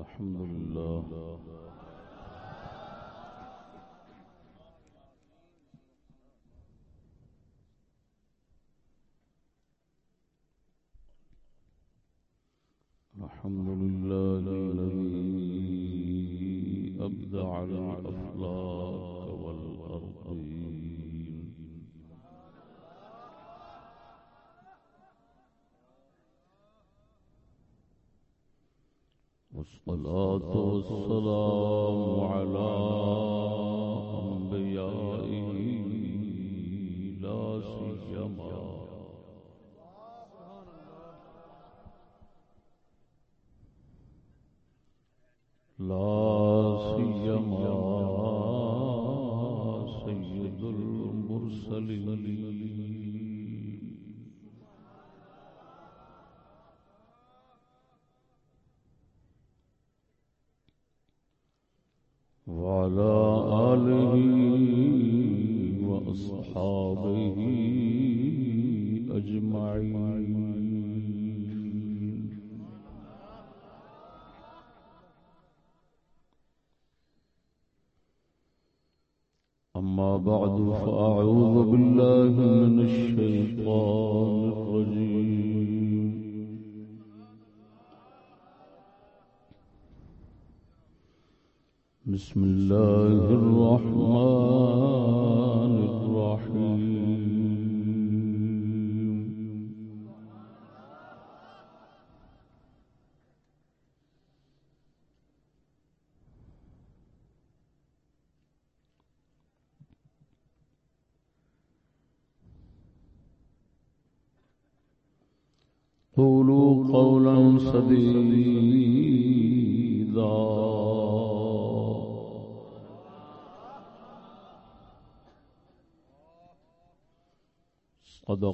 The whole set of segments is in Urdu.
الحمد لله. الحمد والصلاة والسلام على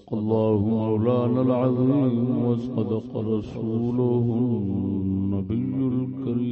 صدق الله مولانا العظيم وصدق رسوله النبي الكريم.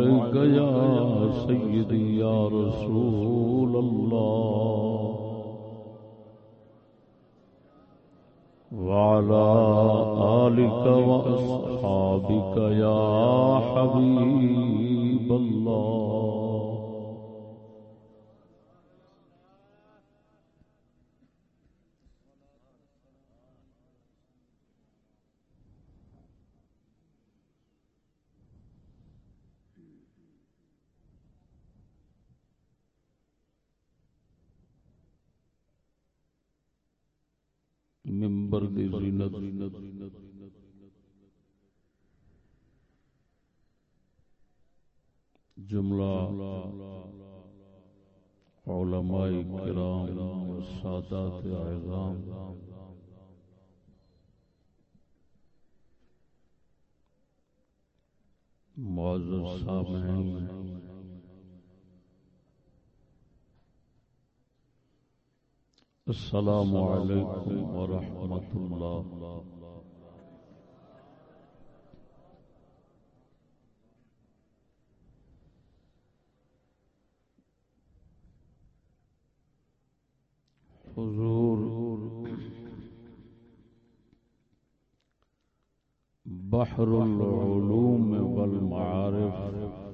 والسلام عليك يا رسول اللہ ممبر دی زینت۔ جملہ علماء کرام و سادات اعظام۔ معزز سامعین السلام علیکم ورحمۃ اللہ حضور بحر العلوم والمعارف.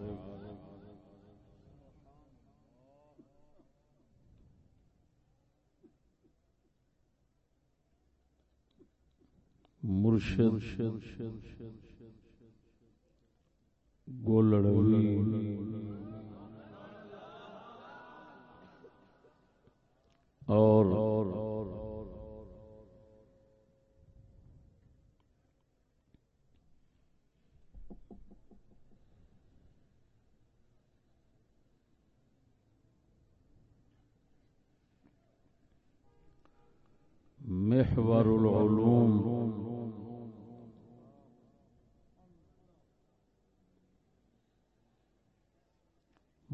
مرشد گولڑوی اور محور العلوم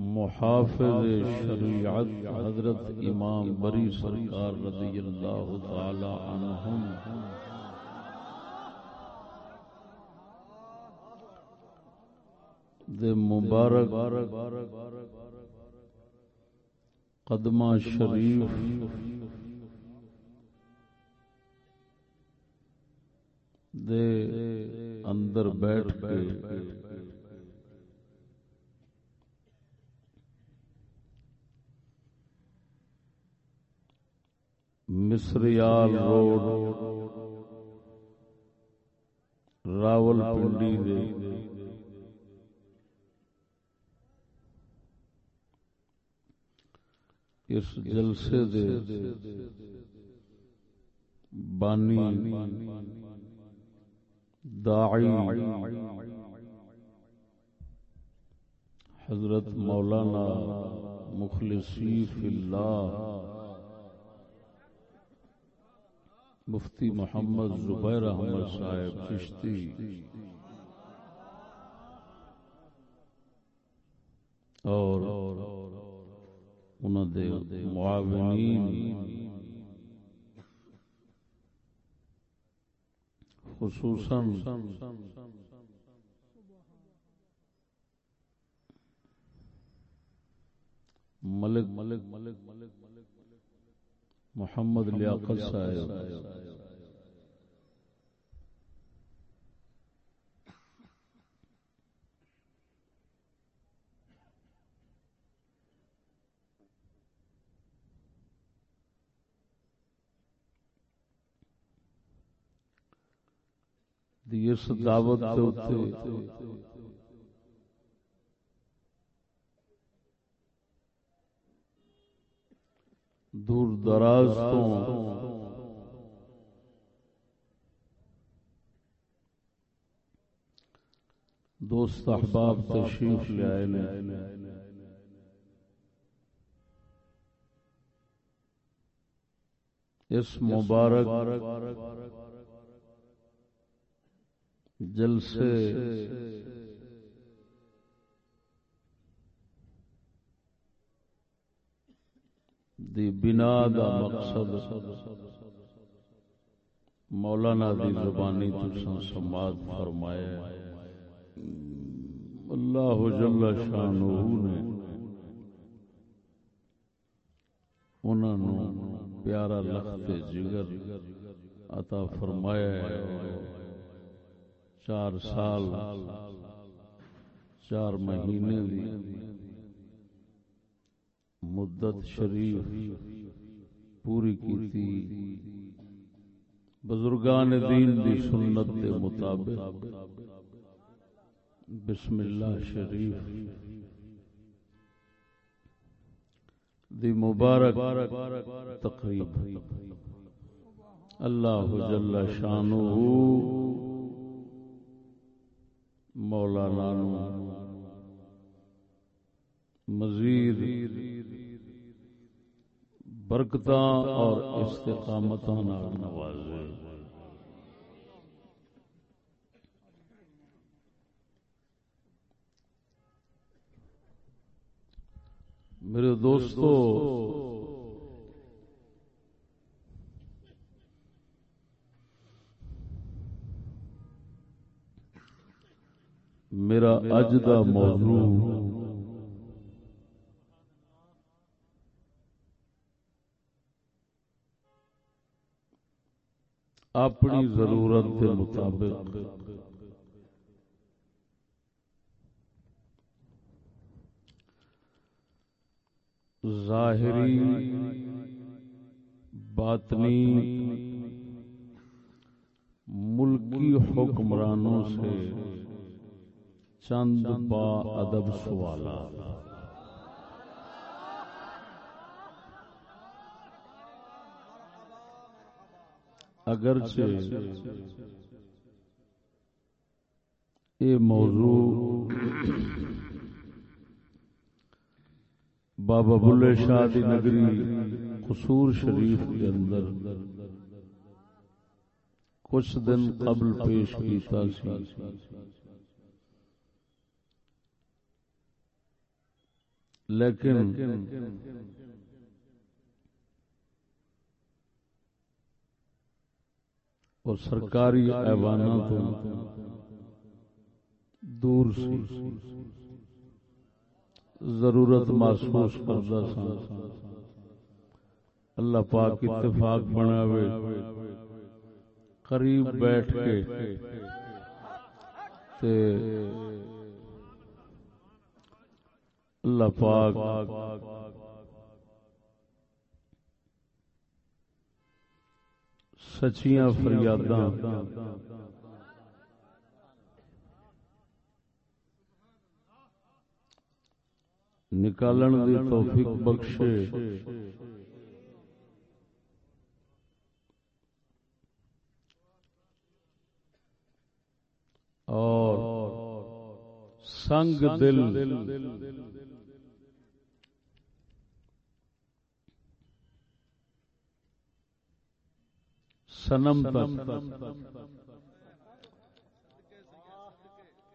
محافظ شریعت حضرت امام بری سرکار رضی اللہ تعالی عنہم۔ دے مبارک قدمہ شریف۔ دے اندر بیٹھ کے مصریال روڈ راول پنڈی دے اس جلسے دے بانی داعی حضرت مولانا مخلصی فی اللہ مفتی محمد زبیر احمد صاحب چشتی۔ اور انہوں دے معاونین خصوصاً ملک ملک ملک ملک ملک محمد لیاقت صاحب۔ اس دعوت دور دراز تو۔ دوست احباب تشریف لے آئے اس مبارک جلسے دی بنا دا مقصد مولانا دی زبانی تساں سماعت فرمایا اللہ جل شانہ نے انہاں نو پیارا لخت جگر عطا فرمایا ہے۔ چار سال، چار مہینے دی مدت شریف پوری کی بزرگان دین دی سنت دے مطابق۔ بسم اللہ شریف۔ دی مبارک تقریب۔ اللہ جل شانہ۔ مولانا مزید۔ برکت اور استقامت نوازے۔ میرے دوستو میرا اج دا موضوع اپنی ضرورت کے مطابق۔ ظاہری باطنی ملکی حکمرانوں سے چند با ادب سوالات۔ اگرچہ یہ موضوع بابا بلے شاہ دی نگری قصور شریف کے اندر کچھ دن قبل پیش کیتا سی۔ لیکن وہ سرکاری ایوانہ تو دور سی ضرورت محسوس کرتا سا اللہ پاک اتفاق بناوے۔ قریب بیٹھ کے تے اللہ پاک سچیاں فریاداں۔ نکالن دی توفیق بخشے۔ اور سنگ دل۔ سنم تک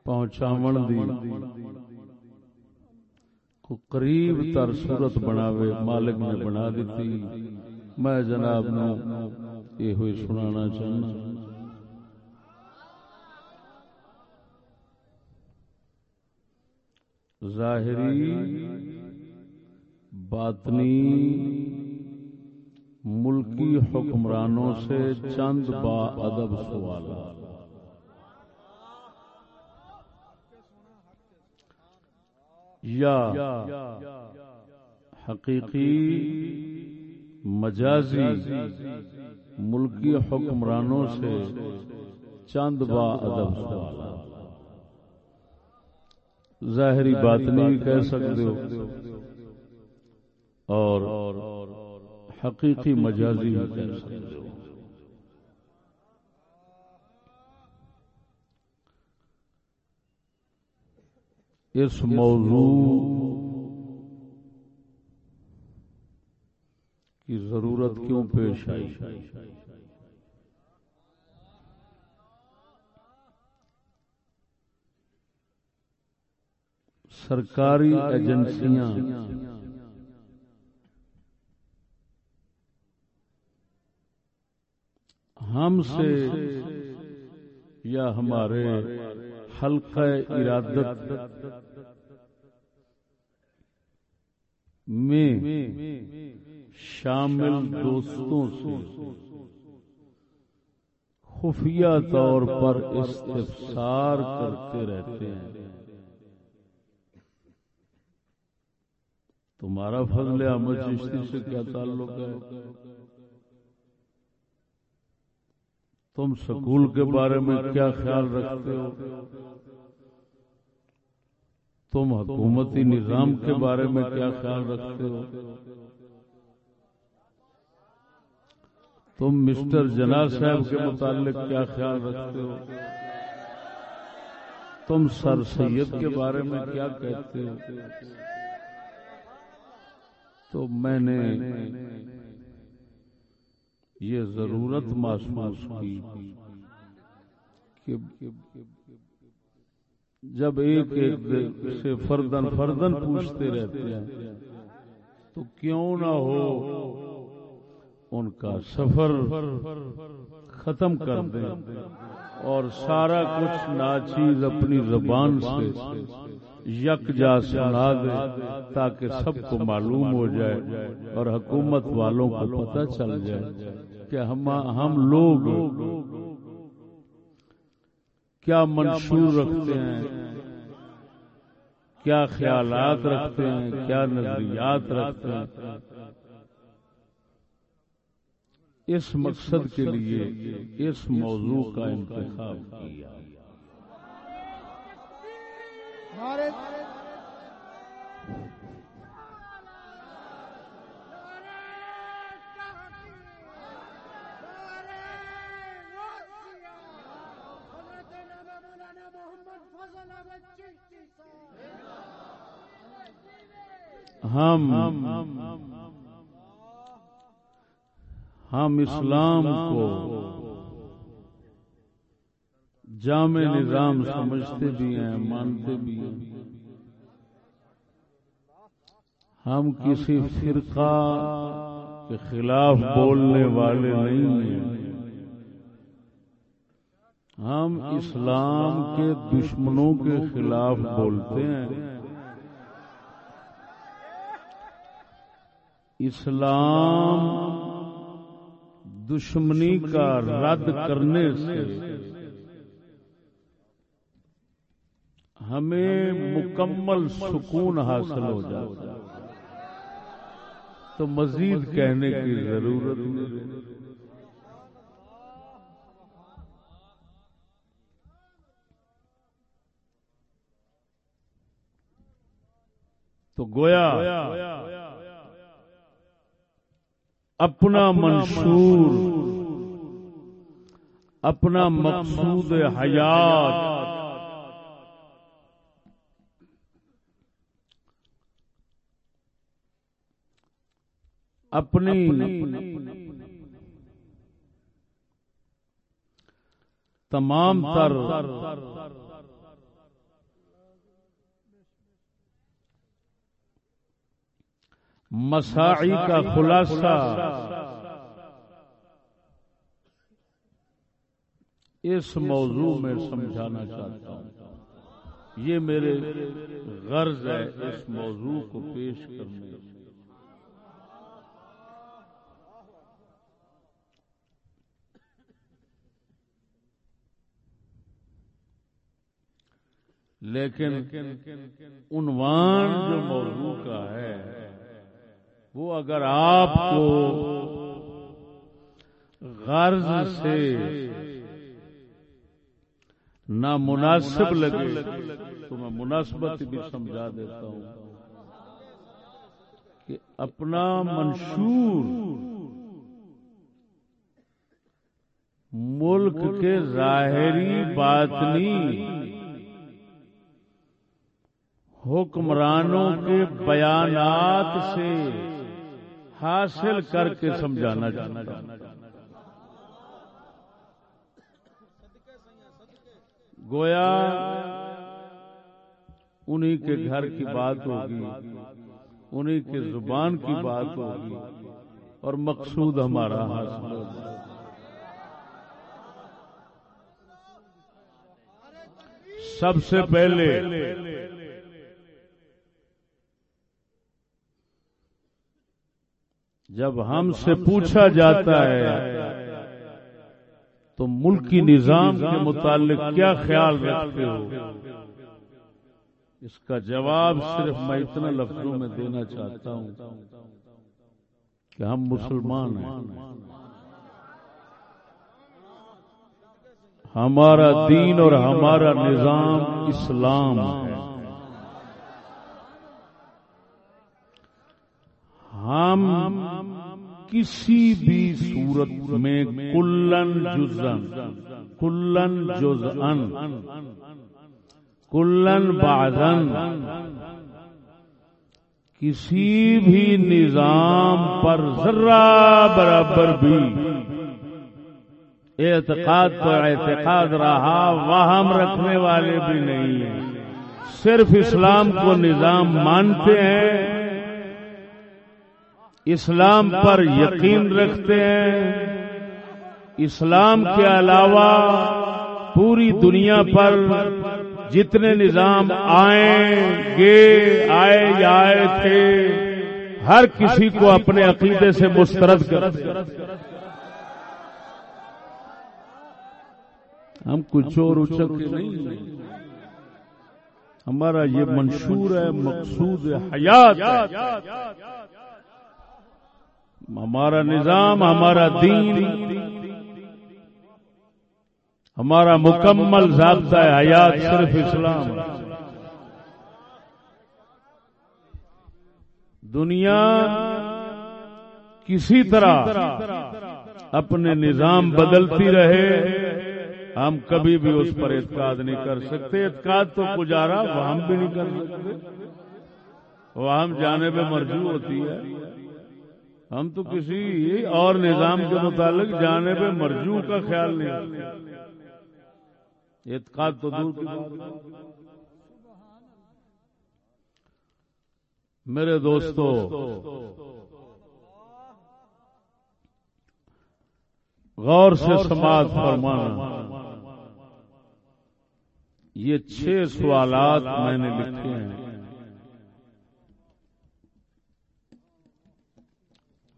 پہنچاون دی کو قریب تر صورت بناوے، مالک نے بنا دیتی۔ میں جناب نو یہ ہوئی سنانا چاہنا۔ ظاہری، باطنی ملکی حکمرانوں سے چند با ادب سوالات یا حقیقی مجازی ملکی حکمرانوں سے چند با ادب سوالات ظاہری بات نہیں کہہ سکتے ہو۔ اور حقیقی مجازی بھی کہہ سکتے ہو اس موضوع کی ضرورت کیوں پیش آئی؟ سرکاری ایجنسیاں ہم سے یا ہمارے حلقہ ارادت میں شامل دوستوں سے خفیہ طور پر استفسار کرتے رہتے ہیں۔ تمہارا فضل احمد چشتی سے کیا تعلق ہے؟ تم سکول کے بارے میں کیا خیال رکھتے ہو؟ تم حکومتی نظام کے بارے میں کیا خیال رکھتے ہو؟ تم مسٹر جنا صاحب کے متعلق کیا خیال رکھتے ہو؟ تم سر سید کے بارے میں کیا کہتے ہو؟ تو میں نے یہ ضرورت محسوس کی کہ جب ایک ایک سے فردن فردن پوچھتے رہتے ہیں، تو کیوں نہ ہو ان کا سفر ختم کر دیں اور سارا کچھ ناچیز اپنی زبان سے۔ یک جا سنا دے تاکہ سب کو معلوم ہو جائے اور حکومت والوں کو پتہ چل جائے کہ ہم ہم لوگ کیا منشور رکھتے ہیں، کیا خیالات رکھتے ہیں، کیا نظریات رکھتے ہیں۔ اس مقصد کے لیے اس موضوع کا انتخاب کیا۔ ہم ہم اسلام کو جامع نظام سمجھتے بھی ہیں مانتے بھی ہیں۔ ہم کسی فرقہ کے خلاف بولنے والے نہیں ہیں۔ ہم اسلام کے دشمنوں کے خلاف بولتے ہیں۔ اسلام دشمنی کا رد کرنے سے ہمیں مکمل سکون حاصل ہو جاتا تو مزید کہنے کی ضرورت نہیں۔ تو گویا اپنا منشور اپنا مقصود حیات اپنی تمام تر مساعی کا خلاصہ اس موضوع میں سمجھانا چاہتا ہوں۔ یہ میرے غرض ہے اس موضوع کو پیش کرنے۔ لیکن عنوان جو موضوع کا ہے، وہ اگر آپ کو غرض سے نہ مناسب لگے، تو میں مناسبت بھی سمجھا دیتا ہوں کہ اپنا منشور ملک کے ظاہری باطنی حکمرانوں کے بیانات سے حاصل کر کے سمجھانا چاہتا گویا انہی کے گھر کی بات ہوگی، انہی کے زبان کی بات ہوگی اور مقصود ہمارا حاصل ہوگا۔ سب سے پہلے جب ہم سے پوچھا جاتا ہے تو ملکی نظام کے متعلق کیا خیال رکھتے ہو؟ اس کا جواب صرف میں اتنا لفظوں میں دینا چاہتا ہوں کہ ہم مسلمان ہیں۔ ہمارا دین اور ہمارا نظام اسلام ہے۔ ہم کسی بھی صورت میں کلن جزن کلن جزن، کلن بادن کسی بھی نظام پر ذرا برابر بھی اعتقاد تو اعتقاد رہا، وہم رکھنے والے بھی نہیں ہیں۔ صرف اسلام کو نظام مانتے ہیں اسلام پر یقین رکھتے ہیں۔ اسلام کے علاوہ پوری دنیا پر جتنے نظام آئیں گے، آئے یا آئے تھے، ہر کسی کو اپنے عقیدے سے مسترد کر ہم کچھ اور اچک نہیں ہمارا یہ منشور ہے، مقصود حیات ہمارا نظام، ہمارا دین، ہمارا مکمل ضابطہ حیات صرف اسلام دنیا کسی طرح اپنے نظام بدلتی رہے، ہم کبھی بھی اس پر اعتقاد نہیں کر سکتے۔ اعتقاد تو گزارا وہ ہم بھی نہیں کر سکتے۔ وہ ہم جانے پہ مرجو ہوتی ہے۔ ہم تو کسی اور نظام کے متعلق جانے پہ مرجو کا خیال نہیں اعتقاد تو دور کی بات میرے دوستو غور سے سماعت فرمانا۔ یہ چھ سوالات میں نے لکھے ہیں۔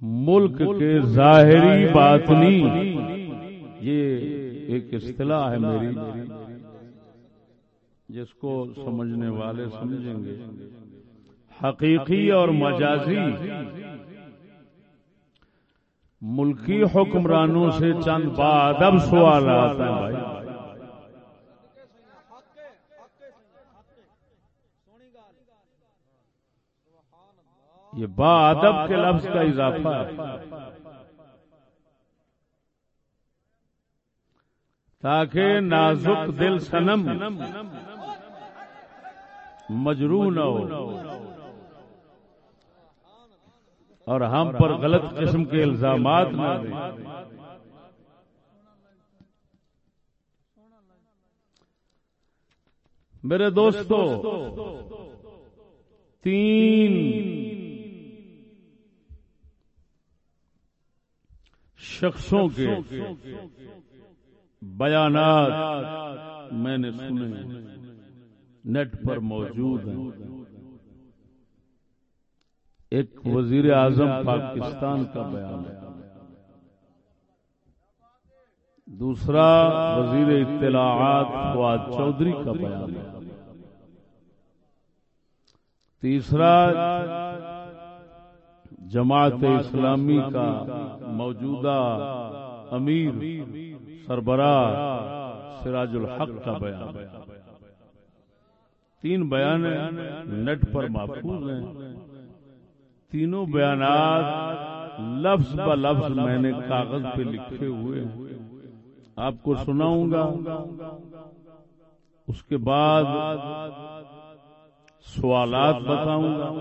ملک کے ظاہری باطنی۔ یہ ایک اصطلاح ہے میری۔ جس کو سمجھنے والے سمجھیں گے۔ حقیقی اور مجازی۔ ملکی حکمرانوں سے چند بادب سوالات ہیں بھائی۔ یہ با ادب کے لفظ کا اضافہ ہے۔ تاکہ نازک دل سنم مجرو نہ ہو۔ اور ہم پر غلط قسم کے الزامات نہ دیں میرے دوستو، تین شخصوں کے بیانات میں نے سنے، نیٹ پر موجود ہیں۔ ایک وزیر اعظم پاکستان کا بیان ہے۔ دوسرا وزیر اطلاعات فواد چودھری کا بیان ہے۔ تیسرا جماعت اسلامی کا موجودہ امیر سربراہ سراج الحق کا بیان۔ تین بیان نیٹ پر محفوظ ہیں۔ تینوں بیانات لفظ ب لفظ میں نے کاغذ پہ لکھے ہوئے آپ کو سناؤں گا۔ اس کے بعد سوالات بتاؤں گا۔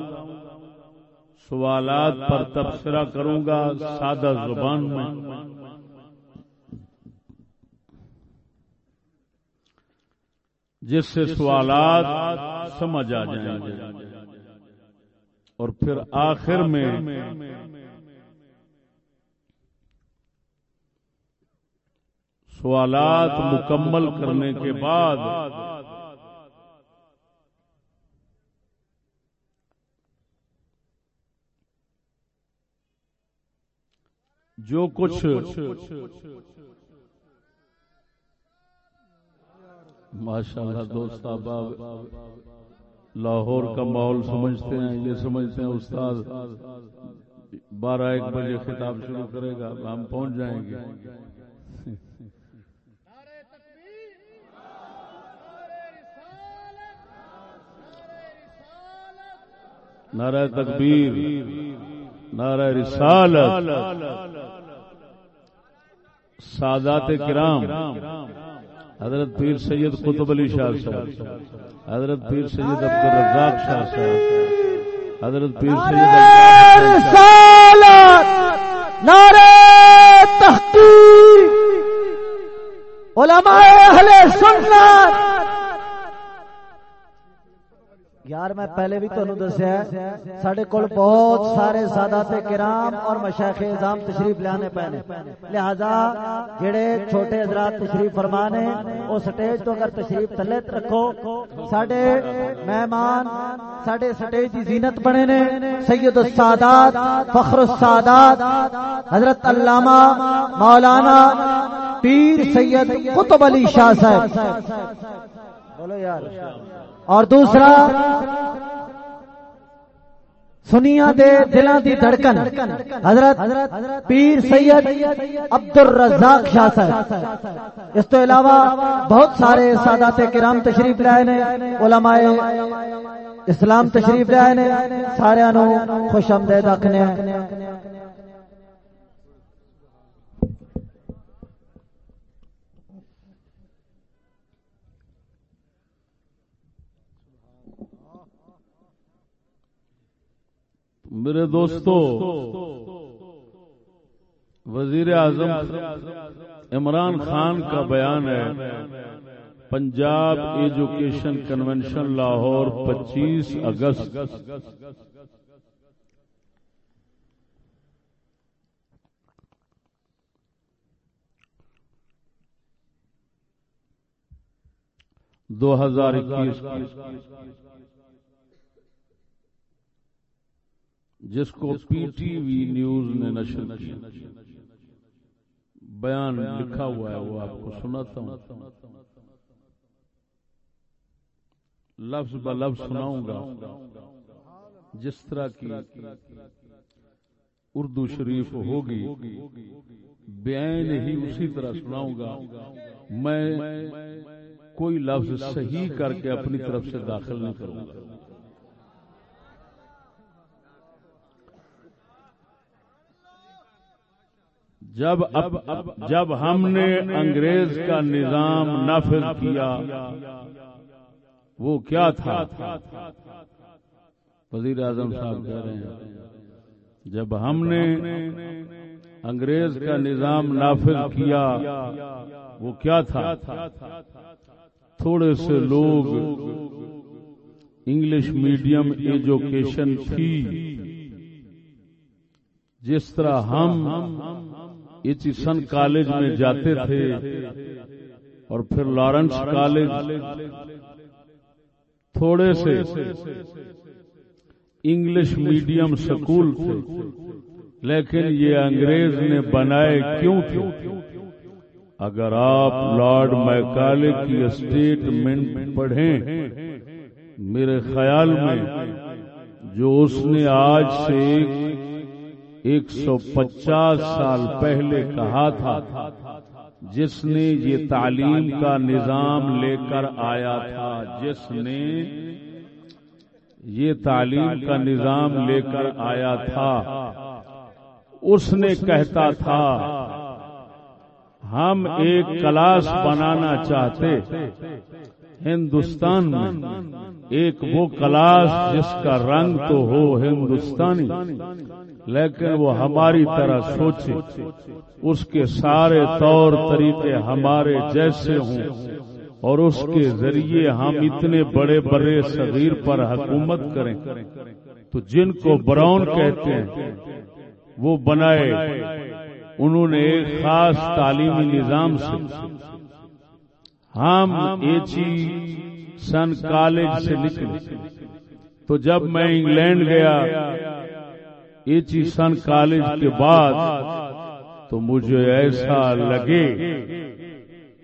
سوالات پر تبصرہ کروں گا، سادہ زبان میں۔ جس سے سوالات سمجھ آ جائیں گے۔ اور پھر آخر میں سوالات مکمل کرنے کے بعد جو کچھ ماشاء اللہ دوست احباب لاہور کا ماحول سمجھتے ہیں یہ سمجھتے ہیں استاد بارہ ایک بجے خطاب شروع کرے گا ہم پہنچ جائیں گے۔ نعرہ تکبیر۔ نعرہ رسالت سادات کرام حضرت پیر سید قطب علی شاہ صاحب حضرت پیر سید عبد الرزاق شاہ صاحب حضرت پیر سید نعرہ تحقیق علماء اہل سنت یار میں پہلے بھی تمہیں دسیا سڈے کول بہت سارے سادات کرام اور مشاخ نظام تشریف لانے پے لہذا جڑے چھوٹے حضرات تشریف فرمانے وہ سٹیج تو اگر تشریف تھلے رکھو سڈے مہمان سڈے سٹیج کی زینت بنے نے۔ سید السادات فخر السادات حضرت علامہ مولانا پیر سید قطب علی شاہ صاحب۔ بولو یار۔ اور دوسرا سنیا دے دلوں دی دھڑکن، حضرت پیر سید عبد الرزاق شاہ صاحب۔ اس تو علاوہ بہت سارے سادات کرام تشریف لائے نے، علماء اسلام تشریف لائے نے، سارے خوش آمدید آخنے میرے دوستو، وزیر اعظم عمران خان کا بیان ہے، پنجاب ایجوکیشن کنونشن لاہور پچیس اگست۔ دو ہزار اکیس۔ جس کو پی ٹی وی نیوز نے نشر کیا۔ بیان لکھا ہوا ہے وہ آپ کو سناتا ہوں۔ لفظ ب لفظ سناؤں گا۔ جس طرح کی اردو شریف ہوگی بیان ہی اسی طرح سناؤں گا۔ میں کوئی لفظ صحیح کر کے اپنی طرف سے داخل نہیں کروں گا۔ جب اب جب ہم نے انگریز کا نظام نافذ کیا وہ کیا تھا؟ وزیر اعظم صاحب کہہ رہے ہیں جب ہم نے انگریز کا نظام نافذ کیا وہ کیا تھا؟ تھوڑے سے لوگ انگلش میڈیم ایجوکیشن تھی جس طرح ہم ایچیسن کالج میں جاتے تھے اور پھر لارنس کالج تھوڑے سے انگلش میڈیم سکول تھے۔ لیکن یہ انگریز نے بنائے کیوں تھے؟ اگر آپ لارڈ میکالے کی اسٹیٹمنٹ پڑھیں، میرے خیال میں جو اس نے آج سے ایک ایک سو پچاس سال پہلے کہا تھا، جس نے یہ تعلیم کا نظام لے کر آیا تھا، جس نے یہ تعلیم کا نظام لے کر آیا تھا، اس نے کہتا تھا، ہم ایک کلاس بنانا چاہتے، ہندوستان میں ایک وہ کلاس جس کا رنگ تو ہو ہندوستانی۔ لیکن وہ ہماری طرح سوچے، اس کے سارے طور طریقے ہمارے جیسے ہوں، اور اس کے ذریعے ہم اتنے بڑے بڑے صغیر پر حکومت کریں۔ تو جن کو براؤن کہتے ہیں، وہ بنائے انہوں نے ایک خاص تعلیمی نظام سے۔ ہم ایچی سن کالج سے نکلے۔ تو جب میں انگلینڈ گیا ایچی سن کالج کے بعد تو مجھے ایسا لگے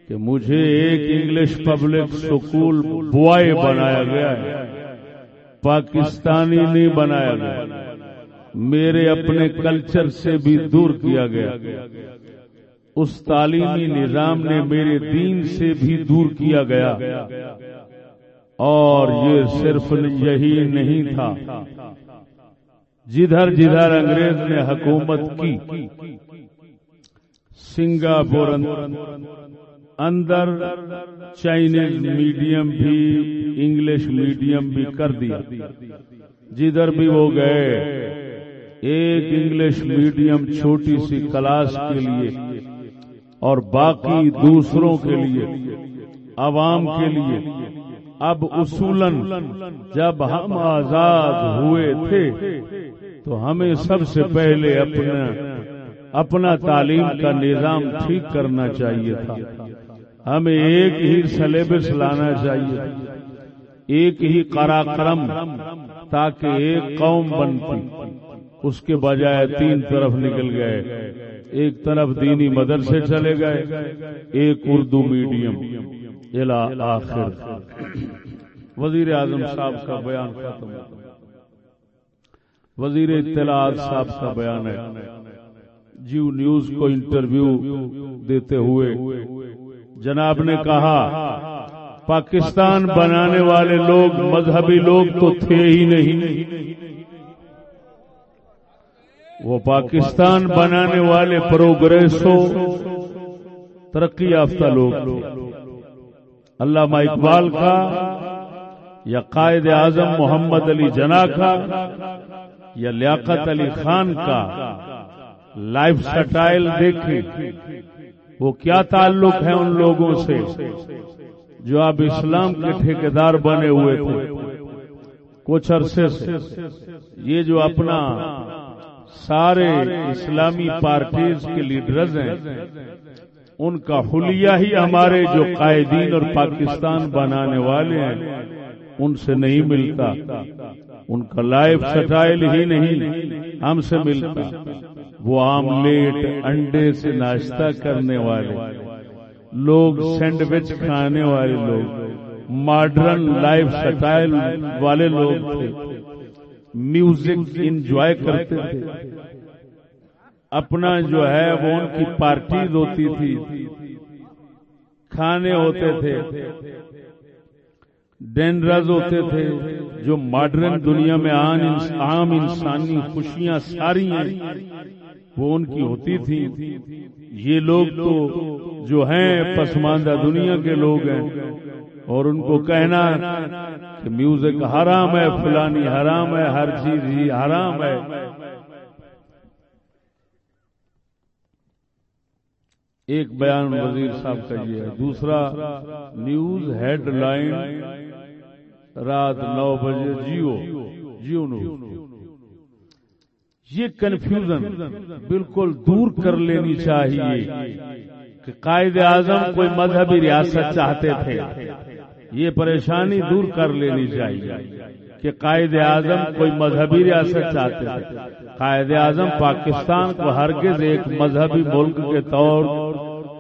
کہ مجھے ایک انگلش پبلک سکول بوائے بنایا گیا ہے، پاکستانی نہیں بنایا گیا، میرے اپنے کلچر سے بھی دور کیا گیا۔ اس تعلیمی نظام نے میرے دین سے بھی دور کیا گیا۔ اور یہ صرف یہی نہیں تھا۔ جدھر جدھر انگریز نے حکومت کی، سنگاپور اندر چائنیز میڈیم بھی، انگلش میڈیم بھی کر دیا۔ جدھر بھی وہ گئے، ایک انگلش میڈیم چھوٹی سی کلاس کے لیے اور باقی دوسروں کے لیے، عوام کے لیے۔ اب اصولن جب ہم آزاد ہوئے تھے تو ہمیں سب سے پہلے اپنا اپنا تعلیم کا نظام ٹھیک کرنا چاہیے تھا۔ ہمیں ایک ہی سلیبس لانا چاہیے۔ ایک ہی کراکرم تاکہ ایک قوم بنتی اس کے بجائے تین طرف نکل گئے۔ ایک طرف دینی مدرسے چلے گئے۔ ایک اردو میڈیم۔ آخر۔ وزیر اعظم صاحب کا بیان ختم وزیر اطلاعات صاحب کا بیان ہے۔ جیو نیوز کو انٹرویو دیتے ہوئے جناب نے کہا، پاکستان بنانے والے لوگ، مذہبی لوگ تو تھے ہی نہیں۔ وہ پاکستان بنانے والے پروگریسو ترقی یافتہ لوگ۔ علامہ اقبال کا یا قائد اعظم محمد علی جنا کا یا لیاقت علی خان کا لائف سٹائل دیکھیں، وہ کیا تعلق ہے ان لوگوں سے جو آپ اسلام کے ٹھیکیدار بنے ہوئے تھے؟ کچھ عرصے سے یہ جو اپنا سارے اسلامی پارٹیز کے لیڈرز ہیں، ان کا حلیہ ہی ہمارے جو قائدین اور پاکستان بنانے والے ہیں، ان سے نہیں ملتا۔ ان کا لائف سٹائل ہی نہیں، ہم سے ملتا۔ وہ آملیٹ انڈے سے ناشتہ کرنے والے۔ لوگ سینڈوچ کھانے والے لوگ۔ ماڈرن لائف سٹائل والے لوگ تھے۔ میوزک انجوائے کرتے تھے۔ اپنا جو ہے وہ ان کی پارٹیز ہوتی تھی۔ کھانے ہوتے تھے۔ ڈینڈرز ہوتے تھے جو ماڈرن دنیا میں عام انسانی خوشیاں ساری ہیں۔ وہ ان کی ہوتی تھی یہ لوگ تو جو ہیں پسماندہ دنیا کے لوگ ہیں۔ اور ان کو کہنا کہ میوزک حرام ہے، فلانی حرام ہے، ہر چیز ہی حرام ہے۔ ایک بیان وزیر صاحب کا یہ ہے۔ دوسرا، نیوز ہیڈ لائن رات نو بجے جیو جیو نو۔ یہ کنفیوژن بالکل دور کر لینی چاہیے کہ قائد اعظم کوئی مذہبی ریاست چاہتے تھے۔ یہ پریشانی دور کر لینی چاہیے کہ قائد اعظم کوئی مذہبی ریاست چاہتے تھے۔ قائد اعظم پاکستان کو ہرگز ایک مذہبی ملک کے طور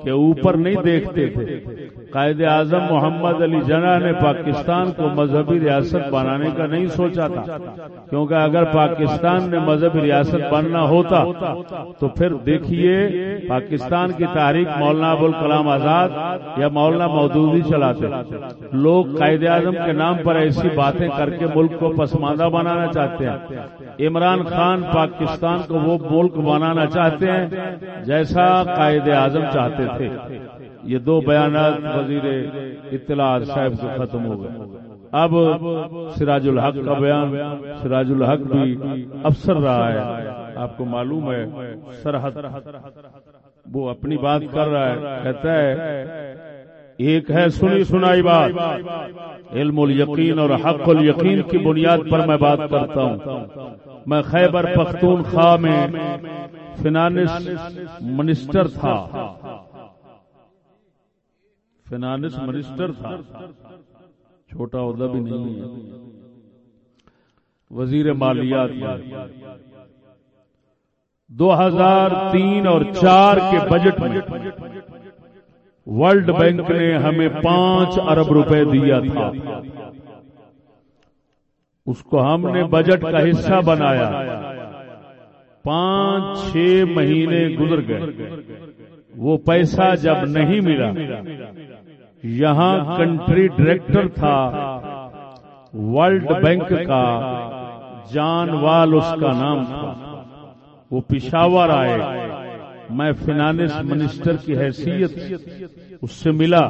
کے اوپر نہیں دیکھتے تھے۔ قائد اعظم محمد علی جناح نے پاکستان کو مذہبی ریاست بنانے کا نہیں سوچا تھا۔ کیونکہ اگر پاکستان نے مذہبی ریاست بننا ہوتا تو پھر دیکھیے پاکستان کی تاریخ مولانا ابوالکلام آزاد یا مولانا مودودی چلاتے۔ لوگ قائد اعظم کے نام پر ایسی باتیں کر کے ملک کو پسماندہ بنانا چاہتے ہیں۔ عمران خان پاکستان کو وہ ملک بنانا چاہتے ہیں جیسا قائد اعظم چاہتے تھے۔ یہ دو بیانات وزیر اطلاع صاحب سے ختم ہو گئے۔ اب سراج الحق کا بیان، سراج الحق بھی افسر رہا ہے۔ آپ کو معلوم ہے، سرحد وہ اپنی بات کر رہا ہے، کہتا ہے، ایک ہے، سنی، سنائی بات۔ علم الیقین اور حق الیقین کی بنیاد پر میں بات کرتا ہوں۔ میں خیبر پختونخوا میں فنانس منسٹر تھا۔ فنانس منسٹر تھا۔ چھوٹا عہدہ بھی نہیں ہے وزیر مالیات دو ہزار تین اور چار کے بجٹ میں ورلڈ بینک نے ہمیں پانچ ارب روپے دیا تھا۔ اس کو ہم نے بجٹ کا حصہ بنایا۔ پانچ چھ مہینے گزر گئے۔ وہ پیسہ جب نہیں ملا یہاں کنٹری ڈائریکٹر تھا ورلڈ بینک کا۔ جان وال اس کا نام تھا۔ وہ پشاور آئے۔ میں فنانس منسٹر کی حیثیت اس سے ملا۔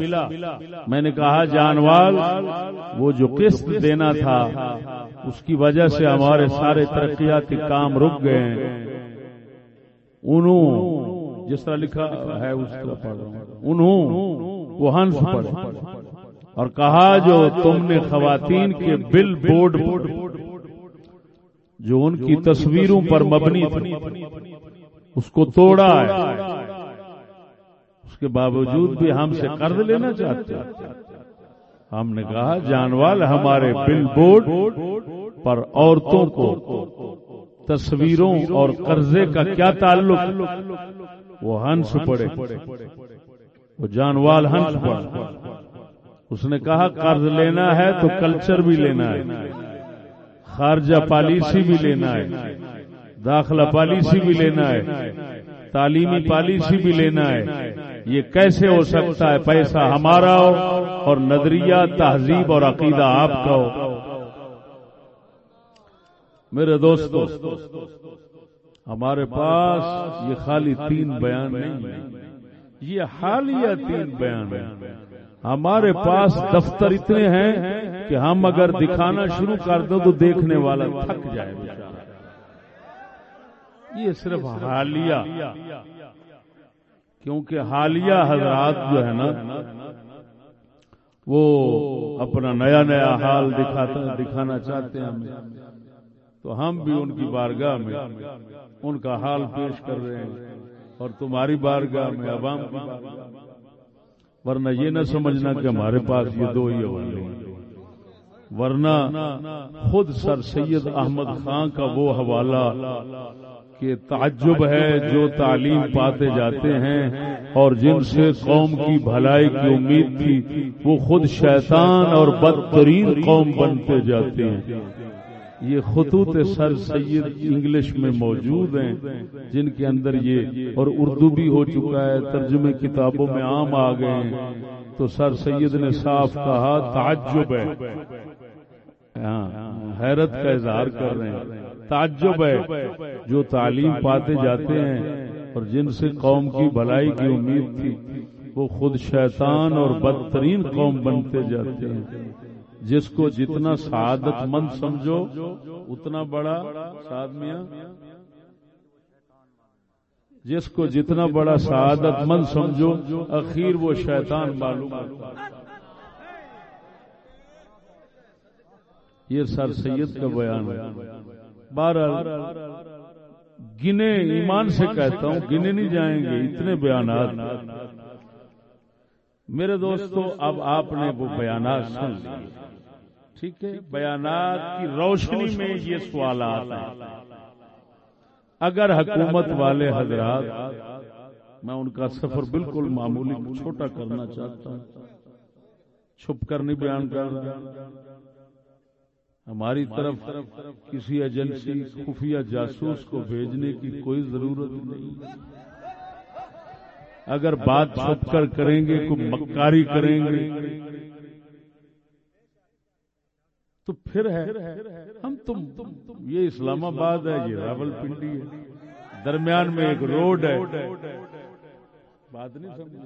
میں نے کہا جانوال وہ جو قسط دینا تھا اس کی وجہ سے ہمارے سارے ترقیاتی کام رک گئے ہیں۔ انہوں جس طرح لکھا ہے اس طرح پڑھ رہا ہوں۔ انہوں وہ ہنس پڑے۔ اور کہا جو تم نے خواتین کے بل بورڈ جو ان کی تصویروں پر مبنی تھی، اس کو توڑا ہے۔ اس کے باوجود بھی ہم سے قرض لینا چاہتے ہم نے کہا، جانوال، ہمارے بل بورڈ پر عورتوں کو تصویروں اور قرضے کا کیا تعلق؟ وہ ہنس پڑے۔ وہ جانوال ہنس پڑا اس نے کہا، قرض لینا ہے تو کلچر بھی لینا ہے۔ خارجہ پالیسی بھی لینا ہے۔ داخلہ پالیسی بھی لینا ہے۔ تعلیمی پالیسی بھی لینا ہے۔ یہ کیسے ہو سکتا ہے؟ پیسہ ہمارا ہو اور نظریہ، تہذیب اور عقیدہ آپ کا ہو۔ میرے دوستو، ہمارے پاس یہ خالی تین بیان نہیں ہے یہ حالیہ تین بیان ہے۔ ہمارے پاس دفتر اتنے ہیں کہ ہم اگر دکھانا شروع کر دو تو دیکھنے والا تھک جائے۔ یہ صرف حالیہ۔ کیونکہ حالیہ حضرات جو ہے نا، وہ اپنا نیا نیا حال دکھاتا دکھانا چاہتے ہیں ہمیں۔ تو ہم بھی ان کی بارگاہ میں ان کا حال پیش کر رہے ہیں۔ اور تمہاری بارگاہ میں عوام ورنہ یہ نہ سمجھنا کہ ہمارے پاس یہ دو ہی حوالے ہیں۔ ورنہ خود سر سید احمد خان کا وہ حوالہ کہ تعجب ہے جو تعلیم پاتے جاتے ہیں اور جن سے قوم کی بھلائی کی امید تھی، وہ خود شیطان اور بدترین قوم بنتے جاتے ہیں۔ یہ خطوط سر سید انگلش میں موجود ہیں، جن کے اندر یہ اور اردو بھی ہو چکا ہے، ترجمے کتابوں میں عام آ گئے ہیں۔ تو سر سید نے صاف کہا، تعجب ہے۔ ہاں حیرت کا اظہار کر رہے ہیں۔ تعجب ہے۔ جو تعلیم پاتے جاتے ہیں اور جن سے قوم کی بھلائی کی امید تھی، وہ خود شیطان اور بدترین قوم بنتے جاتے ہیں۔ جس کو جتنا سعادت مند سمجھو، اتنا بڑا سعد میاں؟ جس کو جتنا بڑا سعادت مند سمجھو، اخیر وہ شیطان معلوم یہ سر سید کا بیان ہے۔ بارہ گنے ایمان سے کہتا ہوں، گنے نہیں جائیں گے، اتنے بیانات۔ میرے دوستو، اب آپ نے وہ بیانات سن لیے۔ ٹھیک ہے؟ بیانات کی روشنی میں یہ سوالات ہیں۔ اگر حکومت والے حضرات میں ان کا سفر بالکل معمولی چھوٹا کرنا چاہتا ہوں۔ چھپ کر نہیں بیان کر رہا۔ ہماری طرف کسی ایجنسی خفیہ جاسوس کو بھیجنے کی کوئی ضرورت نہیں۔ اگر بات چھپ کر کریں گے کوئی مکاری کریں گے۔ تو پھر ہے، ہم تم، یہ اسلام آباد ہے، یہ راول پنڈی ہے۔ درمیان میں ایک روڈ ہے۔ بات نہیں سمجھ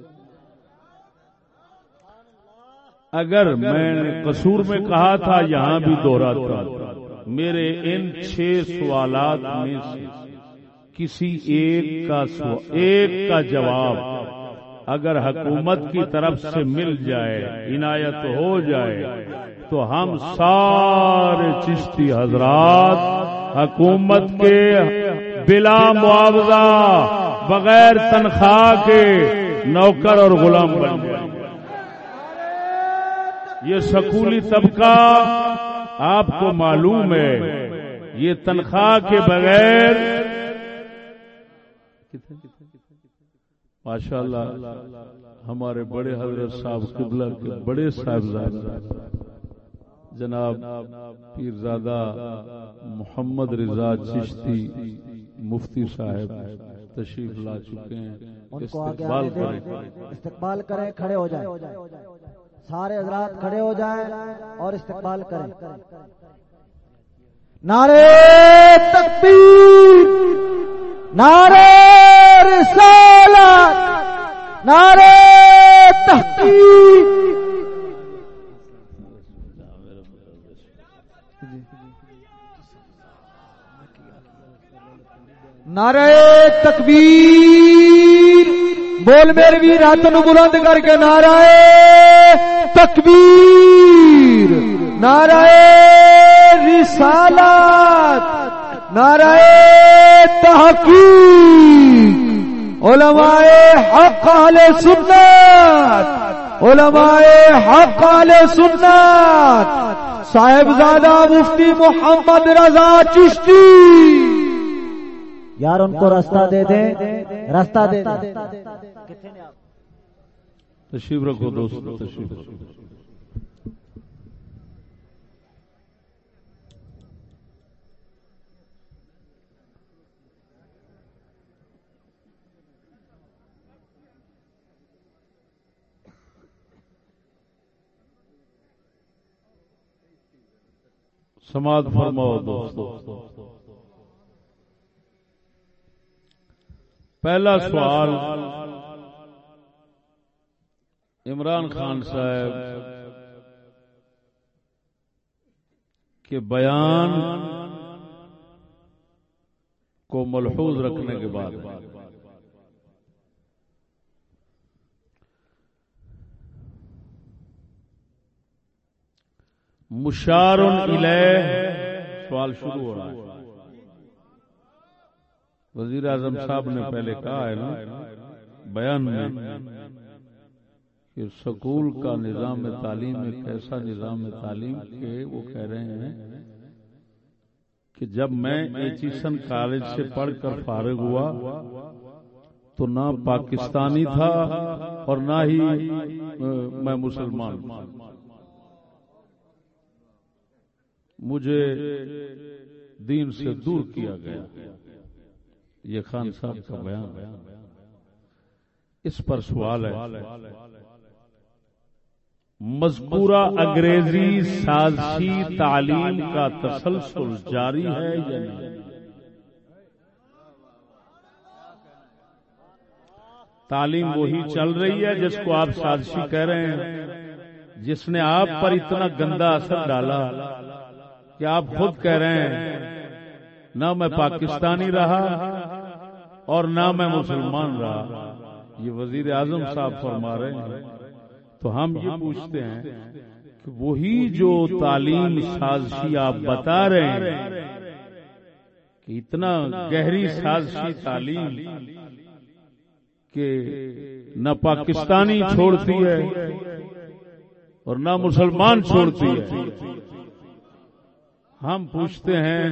اگر میں نے قصور میں کہا تھا، یہاں بھی دوہراتا میرے ان چھ سوالات میں سے کسی ایک کا ایک کا جواب اگر حکومت کی طرف سے مل جائے، عنایت ہو جائے تو ہم سارے چشتی حضرات، حکومت کے بلا معاوضہ، بغیر تنخواہ کے نوکر اور غلام بن جائے یہ سکولی طبقہ آپ کو معلوم ہے، یہ تنخواہ کے بغیر ماشاء اللہ ہمارے بڑے حضرت صاحب قبلہ کے بڑے صاحب جناب پیرزادہ محمد رضا چشتی مفتی صاحب تشریف لا چکے ہیں۔ استقبال کریں۔ استقبال کریں کھڑے ہو جائیں۔ سارے حضرات کھڑے ہو جائیں اور استقبال کریں۔ نعرے تکبیر نعرے رسالت نعرے تحقیق۔ نعرے تکبیر۔ بول میرے بھی ہاتھ نو بلند کر کے نعرہ تکبیر۔ نعرہ رسالت۔ نعرہ تحقیق۔ علماء حق اہل سنت۔ علماء حق اہل سنت۔ صاحبزادہ مفتی محمد رضا چشتی۔ یار ان کو راستہ دے دیں راستہ دے دیں۔ تشریف رکھو دوست تشریف رکھو۔ سماعت فرماؤ دوستو۔ پہلا سوال عمران خان صاحب کے بیان کو ملحوظ رکھنے کے بعد مشار الیہ سوال شروع ہو رہا ہے۔ وزیر اعظم صاحب نے پہلے کہا ہے نا، بیان میں، کہ سکول کا نظام تعلیم ایک ایسا نظام تعلیم کہ وہ کہہ رہے ہیں کہ جب میں ایچیسن کالج سے پڑھ کر فارغ ہوا تو نہ پاکستانی تھا اور نہ ہی میں مسلمان مجھے دین سے دور کیا گیا۔ یہ خان صاحب کا بیان اس پر سوال ہے۔ مذکورہ انگریزی سازشی تعلیم کا تسلسل جاری ہے یا نہیں؟ تعلیم وہی چل رہی ہے جس کو آپ سازشی کہہ رہے ہیں۔ جس نے آپ پر اتنا گندا اثر ڈالا کہ آپ خود کہہ رہے ہیں۔ نہ میں پاکستانی رہا۔ اور نہ میں مسلمان رہا۔ یہ وزیر اعظم صاحب فرما رہے ہیں۔ تو ہم یہ پوچھتے ہیں کہ وہی جو تعلیم سازشی آپ بتا رہے ہیں کہ اتنا گہری سازشی تعلیم کہ نہ پاکستانی چھوڑتی ہے اور نہ مسلمان چھوڑتی ہے۔ ہم پوچھتے ہیں،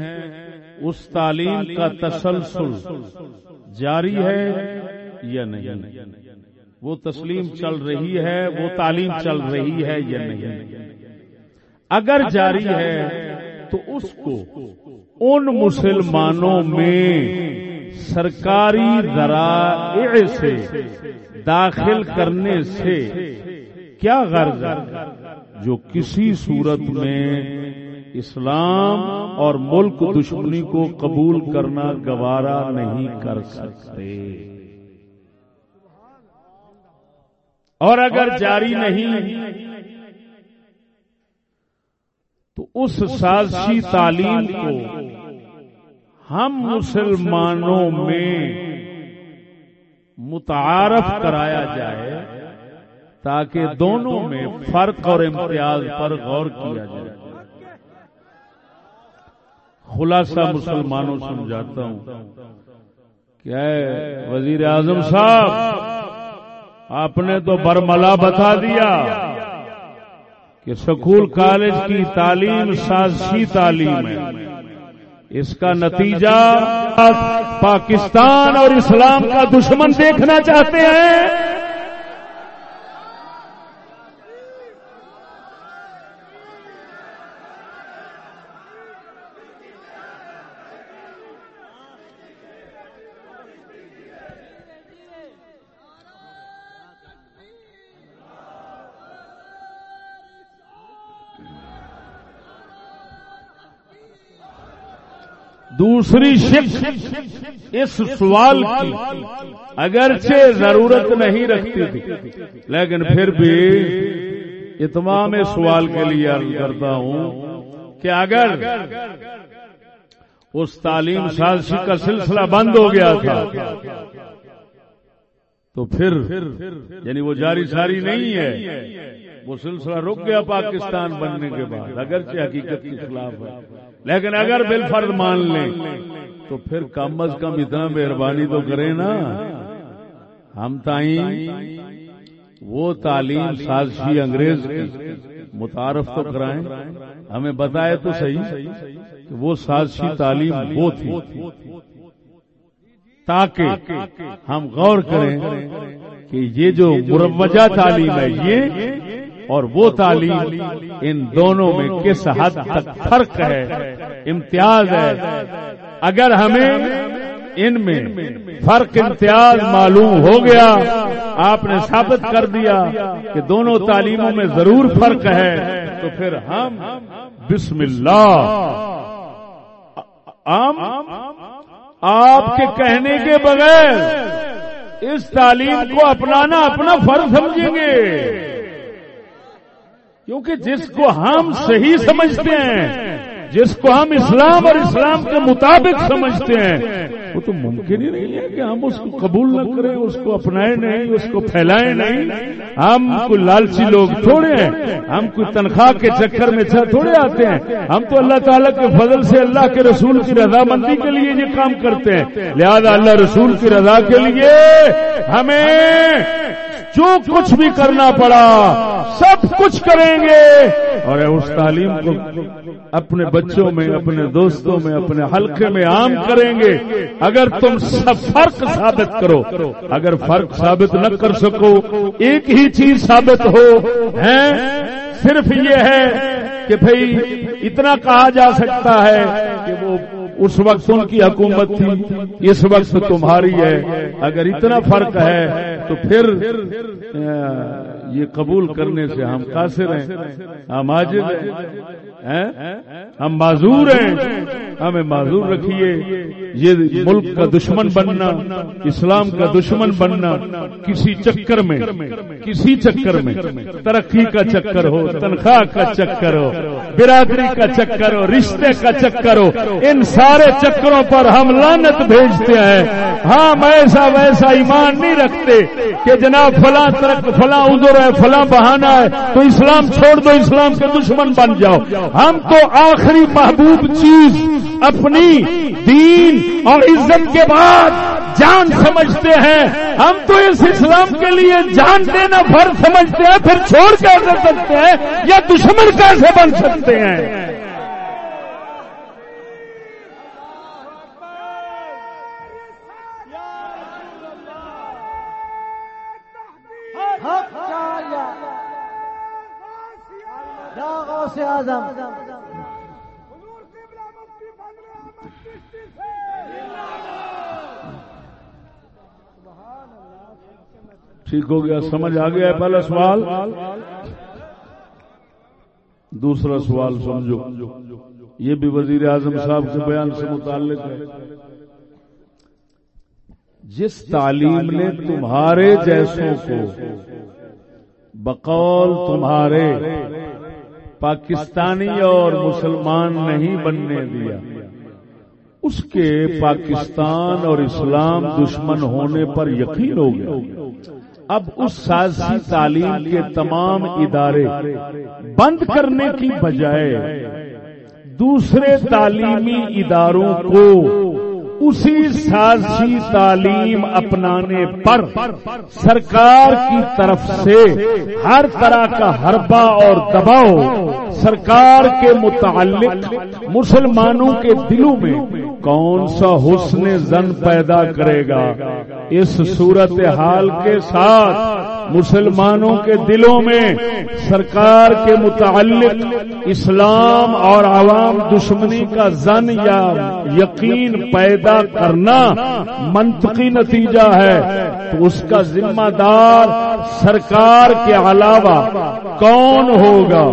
اس تعلیم کا تسلسل جاری ہے یا نہیں؟ وہ تسلیم چل رہی ہے وہ تعلیم چل رہی ہے یا نہیں؟ اگر جاری ہے تو اس کو ان مسلمانوں میں سرکاری ذرائع سے داخل کرنے سے کیا غرض جو کسی صورت میں اسلام اور ملک دشمنی کو قبول کرنا گوارا نہیں کر سکتے۔ اور اگر جاری نہیں، تو اس سازشی تعلیم کو ہم مسلمانوں میں متعارف کرایا جائے تاکہ دونوں میں فرق اور امتیاز پر غور کیا جائے۔ خلاصہ مسلمانوں سمجھاتا ہوں کیا ہے وزیر اعظم صاحب آپ نے تو برملا بتا دیا کہ سکول کالج کی تعلیم سازشی تعلیم ہے۔ اس کا نتیجہ پاکستان اور اسلام کا دشمن دیکھنا چاہتے ہیں۔ دوسری شک اس سوال کی، اگرچہ ضرورت نہیں رکھتی تھی، لیکن پھر بھی اتمام سوال کے لیے عرض کرتا ہوں کہ اگر اس تعلیم سازشی کا سلسلہ بند ہو گیا تھا، تو پھر یعنی وہ جاری ساری نہیں ہے، وہ سلسلہ رک گیا پاکستان بننے کے بعد، اگرچہ حقیقت کے خلاف ہے۔ لیکن اگر بل فرد مان لیں، تو پھر کم از کم اتنا مہربانی تو کریں نا۔ ہم تائیں وہ تعلیم سازشی انگریز کی متعارف تو کرائیں۔ ہمیں بتائے تو صحیح کہ وہ سازشی تعلیم وہ تھی۔ تاکہ ہم غور کریں کہ یہ جو مروجہ تعلیم ہے، یہ اور وہ تعلیم ان دونوں میں کس حد تک فرق ہے؟ امتیاز ہے۔ اگر ہمیں ان میں فرق امتیاز معلوم ہو گیا، آپ نے ثابت کر دیا کہ دونوں تعلیموں میں ضرور فرق ہے، تو پھر ہم بسم اللہ۔ آپ کے کہنے کے بغیر اس تعلیم کو اپنانا اپنا فرض سمجھیں گے۔ کیونکہ جس کو ہم صحیح سمجھتے ہیں، جس کو ہم اسلام اور اسلام کے مطابق سمجھتے ہیں، وہ تو ممکن ہی نہیں ہے کہ ہم اس کو قبول نہ کریں، اس کو اپنائیں نہیں، اس کو پھیلائیں نہیں۔ ہم کوئی لالچی لوگ تھوڑے ہیں، ہم کوئی تنخواہ کے چکر میں تھوڑے آتے ہیں۔ ہم تو اللہ تعالیٰ کے فضل سے اللہ کے رسول کی رضامندی کے لیے یہ کام کرتے ہیں۔ لہذا اللہ رسول کی رضا کے لیے ہمیں جو کچھ بھی کرنا پڑا، سب کچھ کریں گے۔ اور اس تعلیم کو اپنے بچوں میں، اپنے دوستوں میں، اپنے حلقے میں عام کریں گے۔ اگر تم سب فرق ثابت کرو، اگر فرق ثابت نہ کر سکو، ایک ہی چیز ثابت ہو، ہیں؟ صرف یہ ہے کہ بھائی اتنا کہا جا سکتا ہے کہ وہ اس وقت ان کی حکومت تھی، اس وقت تمہاری ہے، اگر اتنا فرق ہے تو پھر یہ قبول کرنے سے ہم قاصر ہیں، ہم آجد ہیں ہم معذور ہیں، ہمیں معذور رکھیے۔ یہ ملک کا دشمن بننا، اسلام کا دشمن بننا کسی چکر میں، کسی چکر میں۔ ترقی کا چکر ہو، تنخواہ کا چکر ہو، برادری کا چکر ہو، رشتے کا چکر ہو۔ ان سارے چکروں پر ہم لانت بھیجتے ہیں۔ ہاں ایسا ویسا ایمان نہیں رکھتے کہ جناب فلاں فلاں ادھر ہے، فلاں بہانا ہے، تو اسلام چھوڑ دو، اسلام کے دشمن بن جاؤ۔ ہم تو آخری محبوب چیز، اپنی دین اور عزت کے بعد جان سمجھتے ہیں۔ ہم تو اس اسلام کے لیے جان دینا فرض سمجھتے ہیں، پھر چھوڑ کیسے سکتے ہیں، یا دشمن کیسے بن سکتے ہیں؟ سے۔ آزم ٹھیک ہو گیا سمجھ آ گیا ہے پہلا سوال؟ دوسرا سوال سمجھو۔ یہ بھی وزیر اعظم صاحب کے بیان سے متعلق ہے۔ جس تعلیم نے تمہارے جیسوں کو بقول تمہارے پاکستانی اور مسلمان نہیں بننے دیا۔ اس کے پاکستان اور اسلام دشمن ہونے پر یقین ہو گیا۔ اب اس سازی تعلیم کے تمام ادارے بند کرنے کی بجائے دوسرے تعلیمی اداروں کو اسی سازی تعلیم اپنانے پر سرکار کی طرف سے ہر طرح کا حربہ اور دباؤ سرکار کے متعلق مسلمانوں کے دلوں میں کون سا حسن زن پیدا کرے گا؟ اس صورت حال کے ساتھ مسلمانوں کے دلوں میں سرکار کے متعلق اسلام اور عوام دشمنی کا زن یا یقین پیدا کرنا منطقی نتیجہ ہے، تو اس کا ذمہ دار سرکار کے علاوہ کون ہوگا؟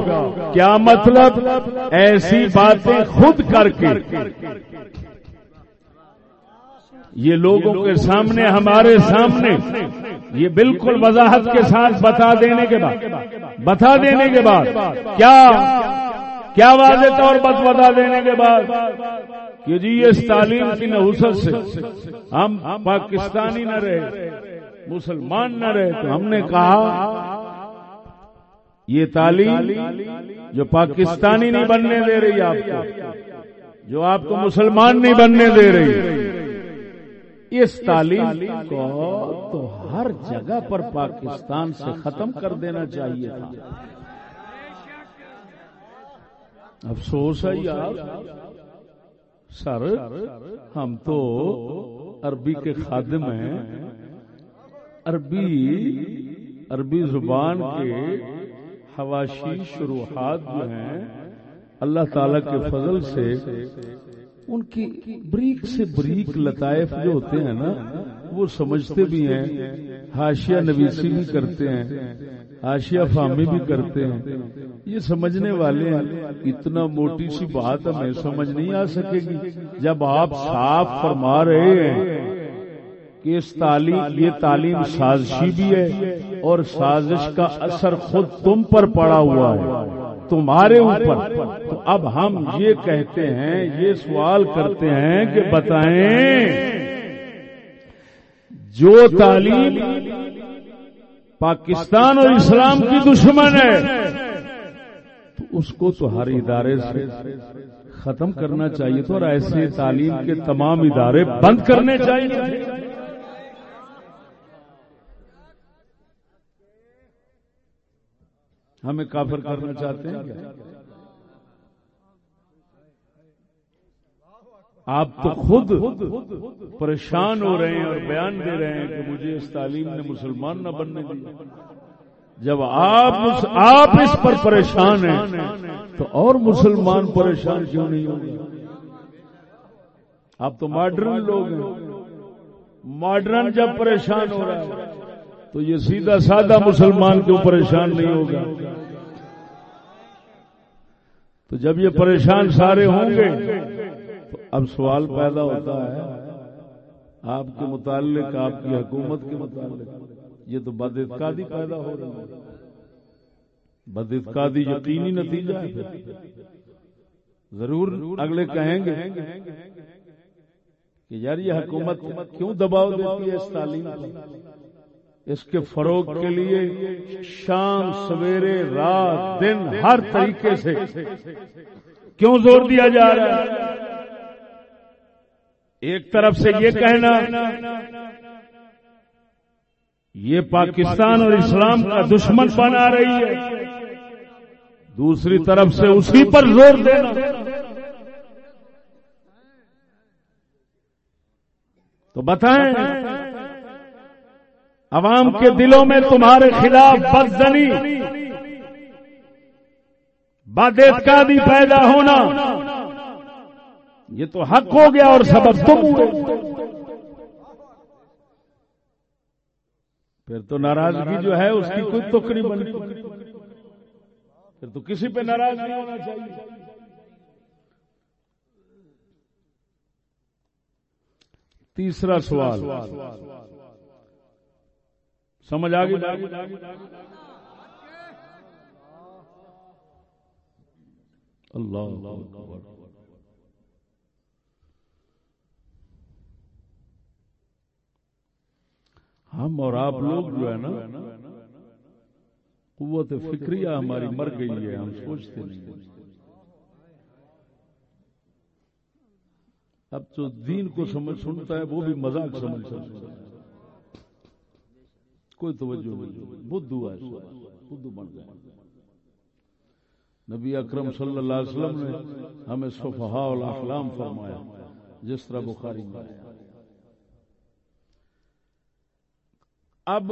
کیا مطلب؟ ایسی باتیں خود کر کے۔ یہ لوگوں کے سامنے، ہمارے سامنے یہ بالکل وضاحت کے ساتھ بتا دینے کے بعد بتا دینے کے بعد کیا؟ کیا واضح طور پر بتا دینے کے بعد؟ کہ جی اس تعلیم کی نحوست سے ہم پاکستانی نہ رہے مسلمان نہ رہے تو ہم نے کہا یہ تعلیم جو پاکستانی نہیں بننے دے رہی آپ کو جو آپ کو مسلمان نہیں بننے دے رہی اس تعلیم کو تو ہر جگہ پر پاکستان سے ختم کر دینا چاہیے تھا۔ افسوس ہے یار۔ سر، ہم تو عربی کے خادم ہیں۔ عربی عربی زبان کے حواشی شروحات جو ہیں، اللہ تعالی کے فضل سے ان کی بریک سے بریک لطائف جو ہوتے ہیں نا، وہ سمجھتے بھی ہیں ہاشیا نویسی بھی کرتے ہیں ہاشیا فامی بھی کرتے ہیں۔ یہ سمجھنے والے ہیں، اتنا موٹی سی بات ہمیں سمجھ نہیں آ سکے گی۔ جب آپ صاف فرما رہے ہیں کہ اس تعلیم، یہ تعلیم سازشی بھی ہے اور سازش کا اثر خود تم پر پڑا ہوا ہے۔ تمہارے اوپر۔ تو اب ہم یہ کہتے ہیں، یہ سوال کرتے ہیں کہ بتائیں، جو تعلیم پاکستان اور اسلام کی دشمن ہے، تو اس کو تو ہر ادارے سے ختم کرنا چاہیے تو اور ایسے تعلیم کے تمام ادارے بند کرنے چاہیے۔ ہمیں کافر کرنا چاہتے ہیں آپ تو خود پریشان ہو رہے ہیں اور بیان دے رہے ہیں کہ مجھے اس تعلیم نے مسلمان نہ بننے دیا۔ جب آپ آپ اس پر پریشان ہیں، تو اور مسلمان پریشان کیوں نہیں ہوں گے؟ آپ تو ماڈرن لوگ ہیں۔ ماڈرن جب پریشان ہو رہا ہے تو یہ سیدھا سادہ مسلمان کیوں پریشان نہیں ہوگا؟ تو جب یہ پریشان سارے ہوں گے، تو اب سوال پیدا ہوتا ہے، آپ کے متعلق، آپ کی حکومت کے متعلق، یہ تو بد اتقادی پیدا ہو رہی ہے۔ بد اتقادی یقینی نتیجہ ہے ضرور اگلے کہیں گے کہ یار یہ حکومت کیوں دباؤ دیتی ہے اس تعلیم اس کے فروغ کے لیے شام، سویرے، رات، دن، ہر طریقے سے۔ کیوں زور دیا جا رہا ہے؟ ایک طرف سے یہ کہنا، یہ پاکستان اور اسلام کا دشمن بنا رہی ہے۔ دوسری طرف سے اسی پر زور دینا۔ تو بتائیں عوام کے دلوں میں تمہارے خلاف بدزنی بادیت کا بھی پیدا ہونا، یہ تو حق ہو گیا اور سبب تم ہوئے پھر تو ناراضگی جو ہے، اس کی کوئی تک نہیں بنی پھر تو کسی پہ ناراض نہیں ہونا چاہیے۔ تیسرا سوال۔ سمجھ آ گئی اللہ ہم اور آپ لوگ جو ہے نا، قوت فکریہ ہماری مر گئی ہے، ہم سوچتے نہیں۔ اب تو دین کو سمجھ سنتا ہے، وہ بھی مذاق سمجھ سکتا ہے۔ کوئی توجہ نہیں۔ بدھو ہے بدھو بن گئے نبی اکرم صلی اللہ علیہ وسلم نے ہمیں صفحاء الاحلام فرمایا، جس طرح بخاری میں۔ آیا اب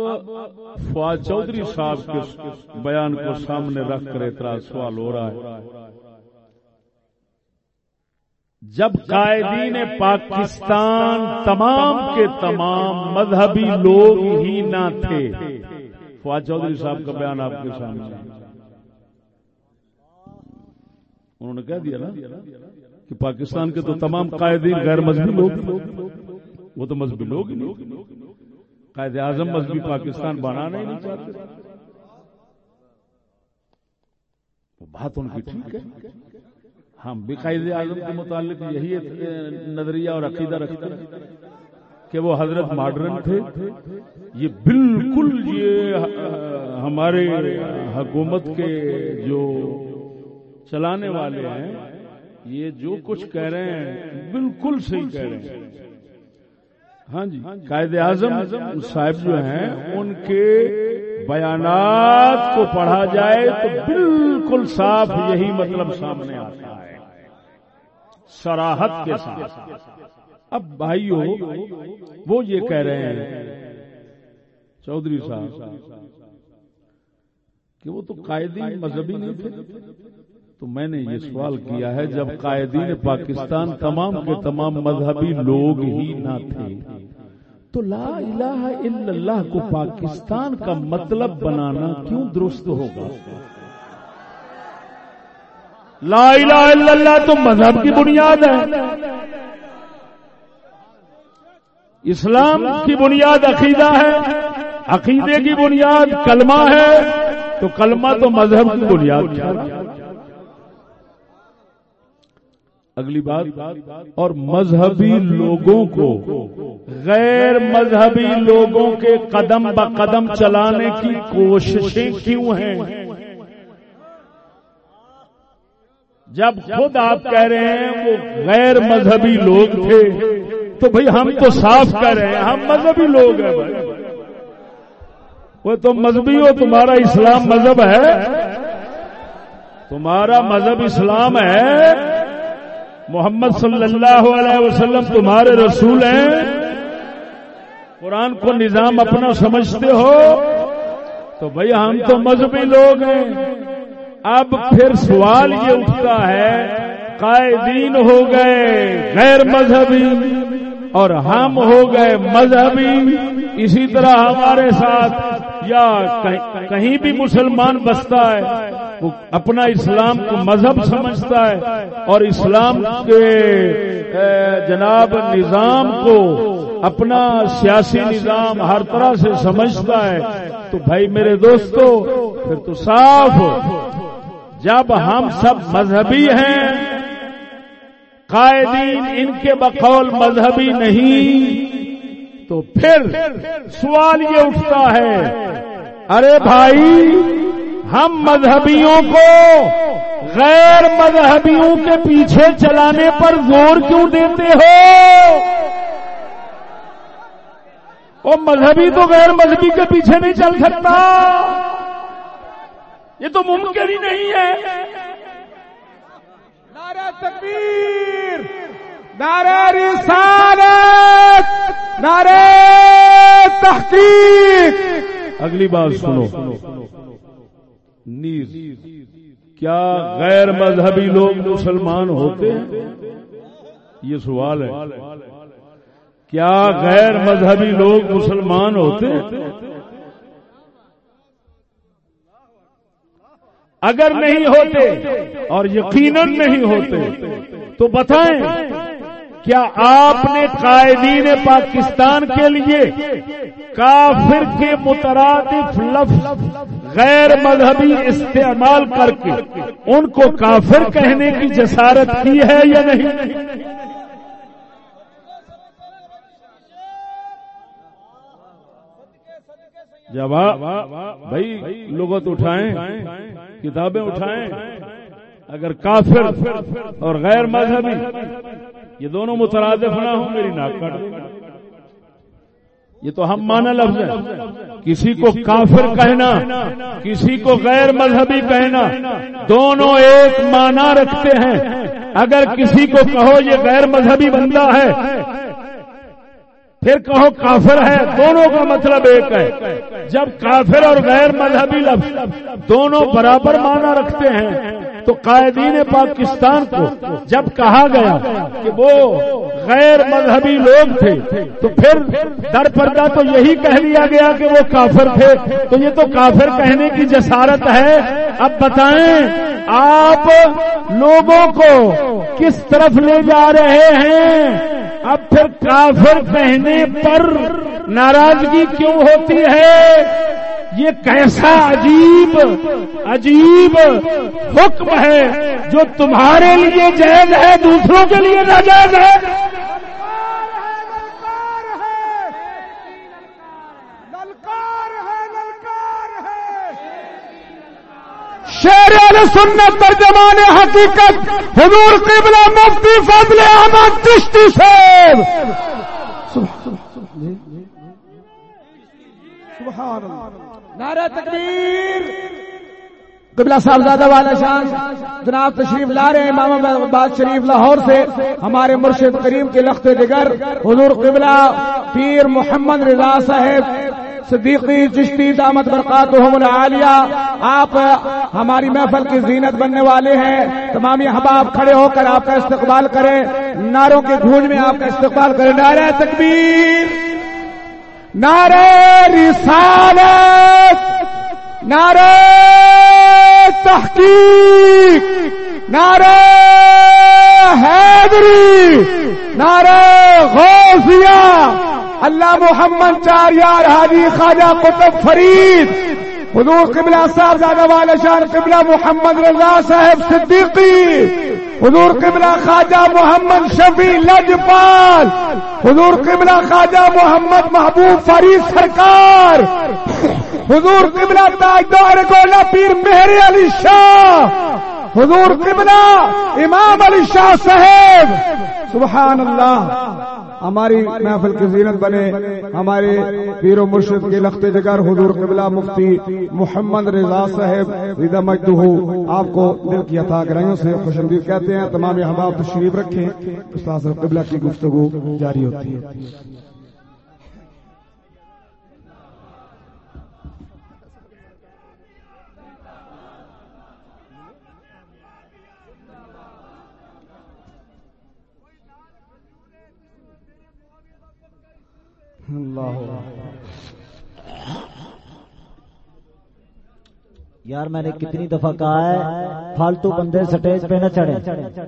فواد چودھری صاحب کے بیان کو سامنے رکھ کر اعتراض سوال ہو رہا ہے۔ جب قائدین پاکستان تمام کے تمام مذہبی لوگ ہی نہ تھے۔ فواد چودھری صاحب کا بیان آپ کے سامنے۔ انہوں نے کہہ دیا نا کہ پاکستان کے تو تمام قائدین غیر مذہبی لوگ وہ تو مذہبی لوگ ہی نہیں قائد اعظم مذہبی پاکستان بنانا ہی نہیں چاہتے۔ بات ان کی ٹھیک ہے۔ ہم بھی قائد اعظم کے متعلق یہی نظریہ اور عقیدہ رکھتے ہیں کہ وہ حضرت ماڈرن تھے۔ یہ بالکل یہ ہمارے حکومت کے جو چلانے والے ہیں، یہ جو کچھ کہہ رہے ہیں، بالکل صحیح کہہ رہے ہیں۔ ہاں جی قائد اعظم صاحب جو ہیں، ان کے بیانات کو پڑھا جائے تو بالکل صاف یہی مطلب سامنے آتا ہے۔ سراہت کے ساتھ۔ اب بھائی وہ یہ کہہ رہے ہیں، چودھری صاحب، کہ وہ تو قائدین مذہبی نہیں تھے۔ تو میں نے یہ سوال کیا ہے، جب قائدین پاکستان تمام کے تمام مذہبی لوگ ہی نہ تھے، تو لا الہ الا اللہ کو پاکستان کا مطلب بنانا کیوں درست ہوگا؟ لا الہ الا اللہ تو مذہب کی بنیاد ہے۔ اسلام کی بنیاد عقیدہ ہے۔ عقیدے کی بنیاد کلمہ ہے۔ تو کلمہ تو مذہب کی بنیاد ہے۔ اگلی بات، اور مذہبی لوگوں کو، غیر مذہبی لوگوں کے قدم بقدم چلانے کی کوششیں کیوں ہیں؟ جب خود آپ کہہ رہے ہیں وہ غیر مذہبی لوگ تھے، تو بھئی ہم تو صاف کہہ رہے ہیں، ہم مذہبی لوگ ہیں بھائی۔ وہ تو مذہبی ہو، تمہارا اسلام مذہب ہے۔ تمہارا مذہب اسلام ہے۔ محمد صلی اللہ علیہ وسلم تمہارے رسول ہیں۔ قرآن کو نظام اپنا سمجھتے ہو، تو بھائی ہم تو مذہبی لوگ ہیں۔ اب پھر سوال یہ اٹھتا ہے، قائدین ہو گئے غیر مذہبی اور ہم ہو گئے مذہبی، اسی طرح ہمارے ساتھ یا کہیں بھی مسلمان بستا ہے، وہ اپنا اسلام کو مذہب سمجھتا ہے اور اسلام کے جناب نظام کو اپنا سیاسی نظام ہر طرح سے سمجھتا ہے۔ تو بھائی میرے دوستو، پھر تو صاف جب ہم سب مذہبی ہیں، قائدین ان کے بقول مذہبی نہیں، تو پھر سوال یہ اٹھتا ہے، ارے بھائی، ہم مذہبیوں کو غیر مذہبیوں کے پیچھے چلانے پر زور کیوں دیتے ہو؟ وہ مذہبی تو غیر مذہبی کے پیچھے نہیں چل سکتا۔ یہ تو ممکن ہی نہیں ہے۔ نعرہ تکبیر نعرہ رسالت نعرہ تحقیق۔ اگلی بات سنو۔ نیز کیا غیر مذہبی لوگ مسلمان ہوتے ہیں؟ یہ سوال ہے۔ کیا غیر مذہبی لوگ مسلمان ہوتے ہیں؟ اگر نہیں ہوتے اور یقیناً نہیں ہوتے تو بتائیں کیا آپ نے قائدین پاکستان کے لیے کافر کے مترادف لفظ غیر مذہبی استعمال کر کے ان کو کافر کہنے کی جسارت کی ہے یا نہیں؟ جواب بھائی لغت اٹھائیں۔ کتابیں اٹھائیں۔ اگر کافر اور غیر مذہبی، یہ دونوں مترادف نہ ہوں، میری ناک کٹ یہ تو ہم مانا لفظ ہے۔ کسی کو کافر کہنا، کسی کو غیر مذہبی کہنا، دونوں ایک مانا رکھتے ہیں۔ اگر کسی کو کہو یہ غیر مذہبی بندہ ہے پھر کہو کافر ہے، دونوں کا مطلب ایک ہے۔ جب کافر اور غیر مذہبی لفظ دونوں برابر مانا رکھتے ہیں، تو قائدین پاکستان کو جب کہا گیا کہ وہ غیر مذہبی لوگ تھے، تو پھر در پردہ تو یہی کہہ دیا گیا کہ وہ کافر تھے۔ تو یہ تو کافر کہنے کی جسارت ہے۔ اب بتائیں، آپ لوگوں کو کس طرف لے جا رہے ہیں؟ اب پھر کافر کہنے پر ناراضگی کیوں ہوتی ہے؟ یہ کیسا عجیب عجیب حکم ہے جو تمہارے لیے جائز ہے، دوسروں کے لیے ناجائز ہے؟ شیر سنت ترجمان حقیقت، حضور قبلہ مفتی فضل احمد چشتی صاحب۔ نعرہ تکبیر۔ قبلہ صاحبزادہ والا شان جناب تشریف لا رہے ہیں، امام آباد شریف لاہور سے۔ ہمارے مرشد کریم کے لخت دگر حضور قبلہ پیر محمد رضا صاحب۔ صدیقی چشتی دامت برقات العالیہ، آپ ہماری محفل کی زینت بننے والے ہیں۔ تمام احباب کھڑے ہو کر آپ کا استقبال کریں۔ ناروں کے گھونج میں آپ کا استقبال کریں۔ نعرہ تکبیر، نعرہ رسالت، نعرہ تحقیق، نعرہ حیدری، نعرہ غوثیہ۔ اللہ محمد چار یار حاجی خواجہ قطب فرید، حضور قبلہ صاحب زادہ والے شان قبلہ محمد رضا صاحب صدیقی، حضور قبلہ خواجہ محمد شفیع لجپال، حضور قبلہ خواجہ محمد محبوب فرید سرکار، حضور قبلہ تاجدار گولا پیر مہر علی شاہ حضور قبلہ امام علی شاہ صاحب، سبحان اللہ، ہماری محفل کی زینت بنے، ہمارے پیر و مرشد کے لخت جگر حضور قبلہ مفتی محمد رضا صاحب، رضا مجدو آپ کو دل کی عطا گرائیوں سے خوش آمدید کہتے ہیں، تمام احباب تشریف رکھیں استاد قبلہ کی گفتگو جاری ہوتی ہے۔ یار میں نے کتنی دفعہ کہا ہے فالتو بندے سٹیج پہ نہ چڑھے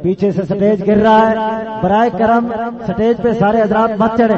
پیچھے سے سٹیج گر رہا ہے برائے کرم سٹیج پہ سارے حضرات مت چڑھے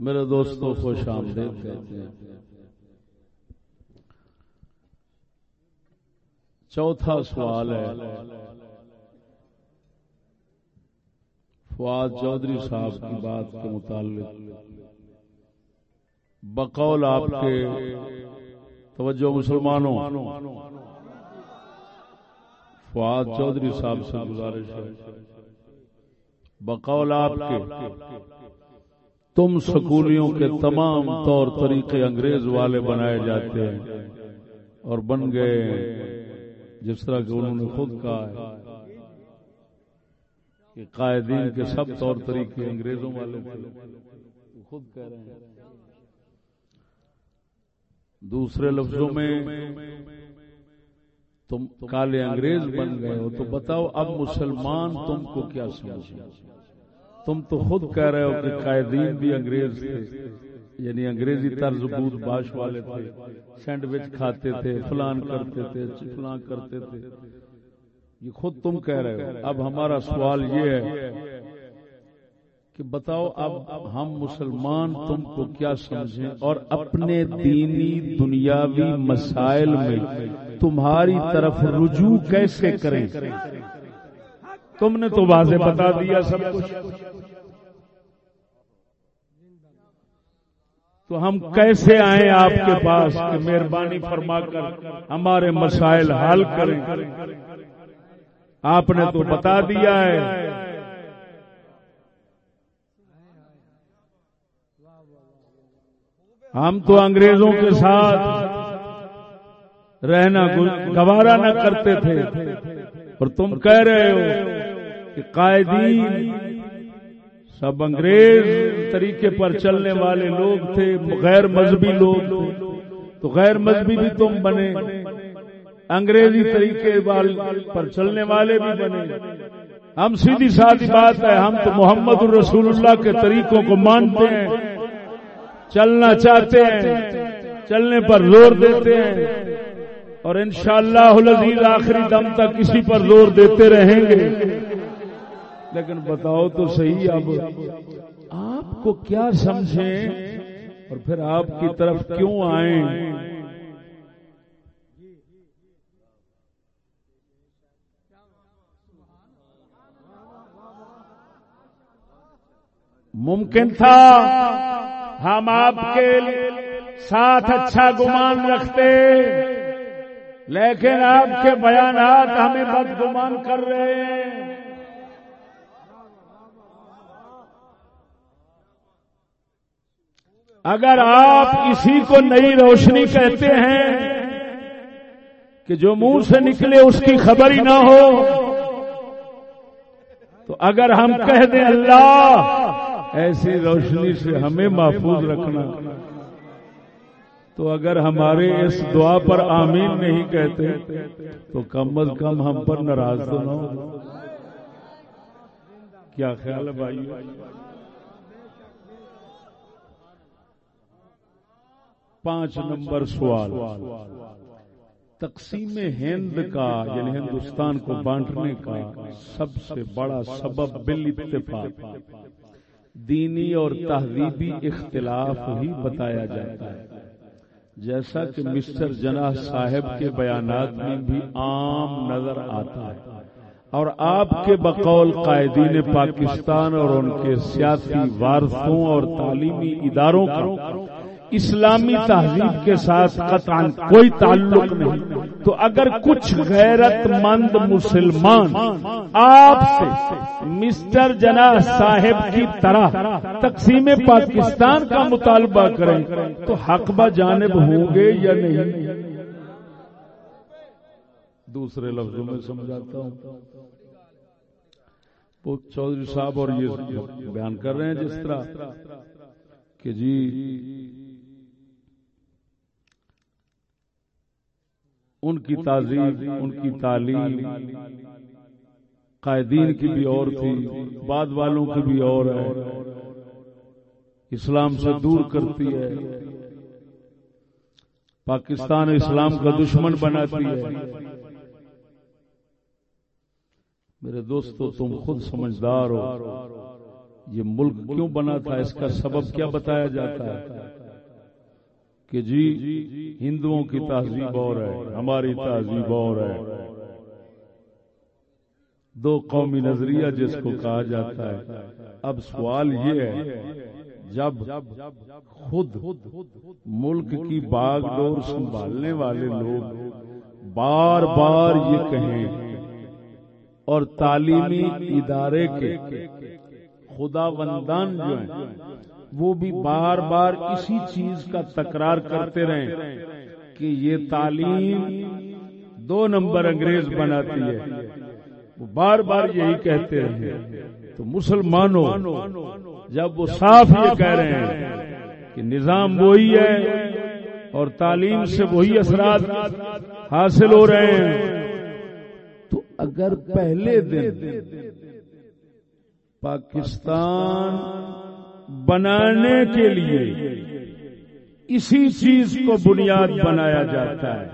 میرے دوستوں کو شام کہتے ہیں۔ چوتھا سوال ہے۔ فواد چودھری صاحب کی بات کے متعلق۔ بقول آپ کے توجہ مسلمانوں۔ فواد چودھری صاحب سے گزارش ہے۔ بقول آپ کے۔ تم سکولیوں کے تمام طور طریقے انگریز والے بنائے جاتے ہیں اور بن گئے جس طرح کہ انہوں نے خود کہا ہے کہ قائدین کے سب طور طریقے انگریزوں والے خود کہہ رہے ہیں۔ دوسرے لفظوں میں تم کالے انگریز بن گئے ہو تو بتاؤ اب مسلمان تم کو کیا سمجھے تم تو خود کہہ رہے ہو کہ قائدین بھی انگریز تھے یعنی انگریزی طرز بود باش والے تھے، سینڈوچ کھاتے تھے، فلان کرتے تھے، فلان کرتے تھے۔ یہ خود تم کہہ رہے ہو۔ اب ہمارا سوال یہ ہے کہ بتاؤ، اب ہم مسلمان تم کو کیا سمجھیں؟ اور اپنے دینی دنیاوی مسائل میں تمہاری طرف رجوع کیسے کریں؟ تم نے تو واضح بتا دیا سب کچھ۔ تو ہم کیسے آئیں آپ کے پاس کہ مہربانی فرما کر ہمارے مسائل حل کریں؟ آپ نے تو بتا دیا ہے۔ ہم تو انگریزوں کے ساتھ رہنا گوارا نہ کرتے تھے۔ اور تم کہہ رہے ہو کہ قائدین، سب انگریز طریقے پر چلنے والے لوگ تھے، غیر مذہبی لوگ تھے۔ تو غیر مذہبی بھی تم بنے، انگریزی طریقے پر چلنے والے بھی بنے۔ ہم سیدھی سادی بات ہے، ہم تو محمد الرسول اللہ کے طریقوں کو مانتے ہیں، چلنا چاہتے ہیں، چلنے پر زور دیتے ہیں۔ اور انشاءاللہ شاء آخری دم تک کسی پر زور دیتے رہیں گے۔ لیکن بتاؤ تو صحیح اب۔ آپ کو کیا سمجھیں؟ اور پھر آپ کی طرف کیوں آئیں؟ ممکن تھا ہم آپ کے ساتھ اچھا گمان رکھتے، لیکن آپ کے بیانات ہمیں بد گمان کر رہے ہیں۔ اگر آپ اسی کو نئی روشنی کہتے ہیں کہ جو منہ سے نکلے اس کی خبر ہی نہ ہو، تو اگر ہم کہہ دیں اللہ، ایسی روشنی سے ہمیں محفوظ رکھنا۔ تو اگر ہمارے اس دعا پر آمین نہیں کہتے، تو کم از کم ہم پر ناراض تو نہ ہو۔ کیا خیال ہے بھائی پانچ نمبر سوال۔ تقسیم ہند کا یعنی ہندوستان کو بانٹنے کا سب سے بڑا سبب بل اتفاق دینی اور تہذیبی اختلاف ہی بتایا جاتا ہے۔ جیسا کہ مسٹر جناح صاحب کے بیانات میں بھی عام نظر آتا ہے۔ اور آپ کے بقول قائدین پاکستان اور ان کے سیاسی وارثوں اور تعلیمی اداروں کا اسلامی تہذیب کے ساتھ قطعا کوئی تعلق نہیں۔ تو اگر کچھ غیرت مند مسلمان آپ سے مسٹر جنا صاحب کی طرح تقسیم پاکستان کا مطالبہ کریں، تو حق با جانب ہوں گے یا نہیں؟ دوسرے لفظوں میں سمجھاتا ہوں۔ چودھری صاحب اور یہ بیان کر رہے ہیں جس طرح کہ جی ان کی تعظیم، ان کی تعلیم۔ قائدین کی بھی اور تھی، بعد والوں کی بھی اور ہے۔ اسلام سے دور کرتی ہے۔ پاکستان اسلام کا دشمن بناتی ہے۔ میرے دوستو، تم خود سمجھدار ہو۔ یہ ملک کیوں بنا تھا؟ اس کا سبب کیا بتایا جاتا ہے؟ کہ جی ہندوؤں کی تہذیب اور ہے، ہماری تہذیب اور ہے۔ دو قومی نظریہ جس کو کہا جاتا ہے۔ اب سوال یہ ہے، جب خود ملک کی باغ ڈور سنبھالنے والے لوگ بار بار یہ کہیں، اور تعلیمی ادارے کے خدا بندان جو ہیں وہ بھی بار بار اسی چیز کا تکرار کرتے رہے کہ یہ تعلیم دو نمبر انگریز بناتی ہے۔ وہ بار بار یہی کہتے رہے تو مسلمانوں جب وہ صاف یہ کہہ رہے ہیں کہ نظام وہی ہے اور تعلیم سے وہی اثرات حاصل ہو رہے ہیں۔ تو اگر پہلے دن پاکستان بنانے کے لیے اسی چیز کو بنیاد بنایا جاتا ہے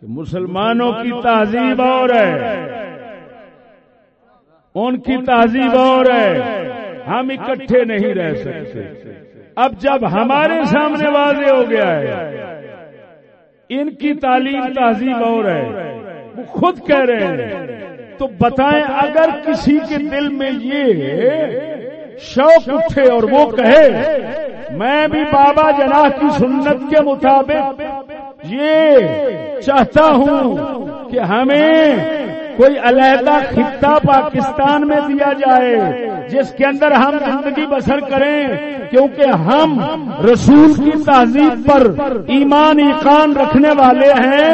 کہ مسلمانوں کی تہذیب اور ہے۔ ان کی تہذیب اور ہے۔ ہم اکٹھے نہیں رہ سکتے۔ اب جب ہمارے سامنے واضح ہو گیا ہے، ان کی تعلیم تہذیب اور ہے۔ وہ خود کہہ رہے ہیں۔ تو بتائیں اگر کسی کے دل میں یہ شوق اٹھے اور وہ کہے، میں بھی بابا جناح کی سنت کے مطابق یہ چاہتا ہوں کہ ہمیں کوئی علیحدہ خطہ پاکستان میں دیا جائے جس کے اندر ہم زندگی بسر کریں کیونکہ ہم رسول کی تہذیب پر ایمان ایقان رکھنے والے ہیں،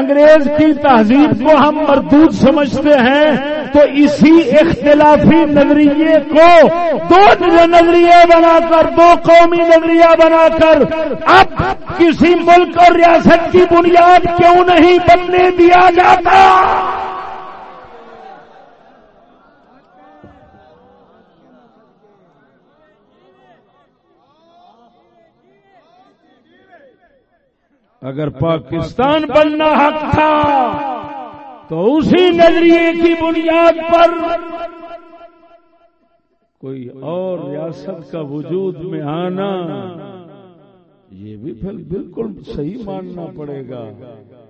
انگریز کی تہذیب کو ہم مردود سمجھتے ہیں تو اسی اختلافی نظریے کو دو نظریے بنا کر، دو قومی نظریہ بنا کر، اب کسی ملک اور ریاست کی بنیاد کیوں نہیں بننے دیا جاتا؟ اگر پاکستان بننا حق تھا تو اسی نظریے کی بنیاد پر کوئی اور ریاست کا وجود میں آنا، یہ بھی پھر بالکل صحیح ماننا پڑے گا۔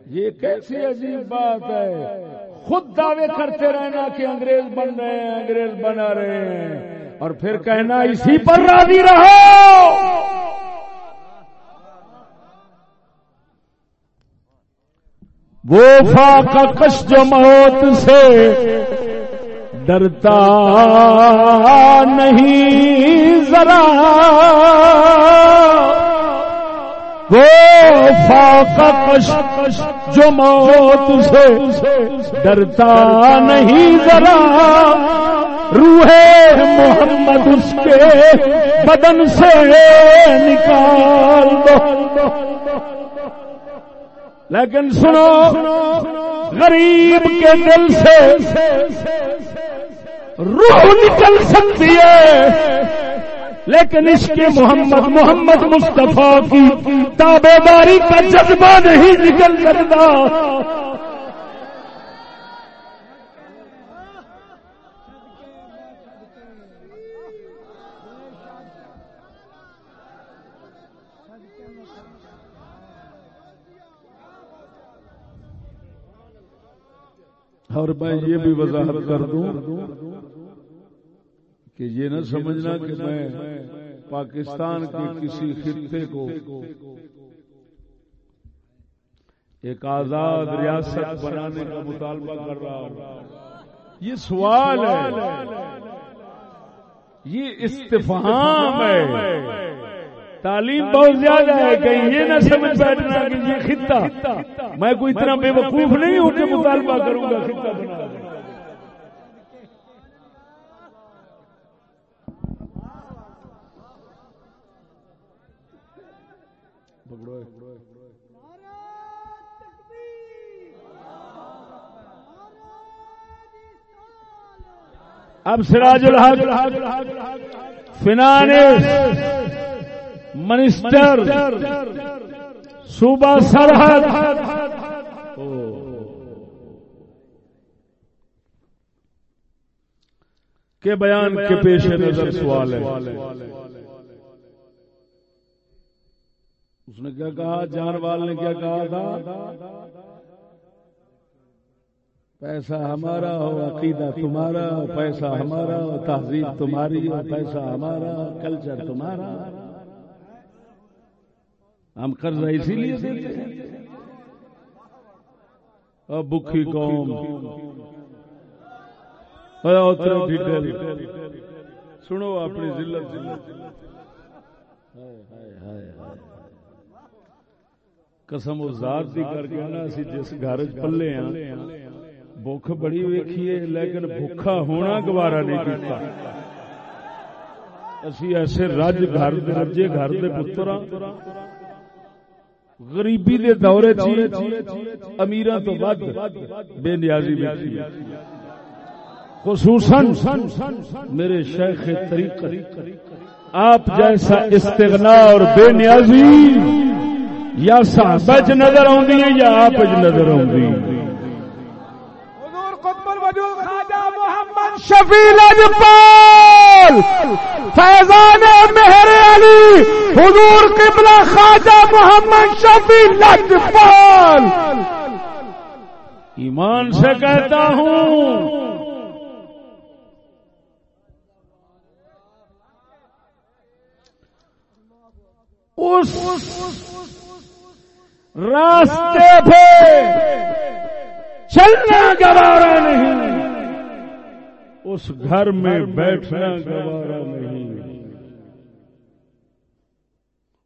یہ کیسی عجیب بات ہے۔ خود دعوے کرتے رہنا کہ انگریز بن رہے ہیں، انگریز بنا رہے ہیں۔ اور پھر کہنا اسی پر راضی رہو۔ وہ فاقہ کش جو موت سے ڈرتا نہیں ذرا۔ وہ فاقش جو موت سے ڈرتا نہیں ذرا۔ روح محمد اس کے بدن سے نکال دو۔ لیکن سنو، غریب کے دل سے روح نکل سکتی ہے۔ لیکن اس کے محمد محمد مصطفیٰ کی تابے داری کا جذبہ نہیں نکل سکتا۔ اور میں یہ بھی وضاحت کر دوں کہ یہ نہ سمجھنا کہ میں پاکستان کے کسی خطے کو ایک آزاد ریاست بنانے کا مطالبہ کر رہا ہوں۔ یہ سوال ہے۔ یہ استفہام ہے۔ تعلیم بہت زیادہ ہے کہیں یہ نہ سمجھ بیٹھنا کہ یہ خطہ میں کوئی اتنا بے وقوف نہیں ہوں کہ مطالبہ کروں گا خطہ بنا اب سراج الحق فنانس منسٹر، صوبہ سرحد۔ کے بیان کے پیش نظر سوال ہے۔ اس نے کیا کہا؟ جان وال نے کیا کہا تھا؟ پیسہ ہمارا ہو، عقیدہ تمہارا پیسہ ہمارا ہو، تہذیب تمہاری ہو، پیسہ ہمارا کلچر تمہارا ہم قرض اسی لیے دیتے ہیں۔ اور بکھی قوم۔ سنو اپنی ذلت۔ قسم و ذات دی کر کے نا اسی جس گھر پلے ہیں بھوک بڑی ویکھیے لیکن بھوکا ہونا گوارا نہیں کیتا۔ اسی ایسے رج گھر رجے گھر دے پتر غریبی دے دورے چی امیراں تو ود، بے نیازی خصوصاً میرے شیخ طریقت آپ جیسا استغنا اور بے نیازی یا صحابہ چ نظر آندی یا آپ چ نظر آندی حضور قطب الوجود خواجہ محمد شفیع لجپال فیضان مہر علی، حضور قبلہ خواجہ محمد شفیع لجپال ایمان سے کہتا ہوں، اس راستے پہ چلنا گوارا نہیں۔ اس گھر میں بیٹھنا گوارا نہیں۔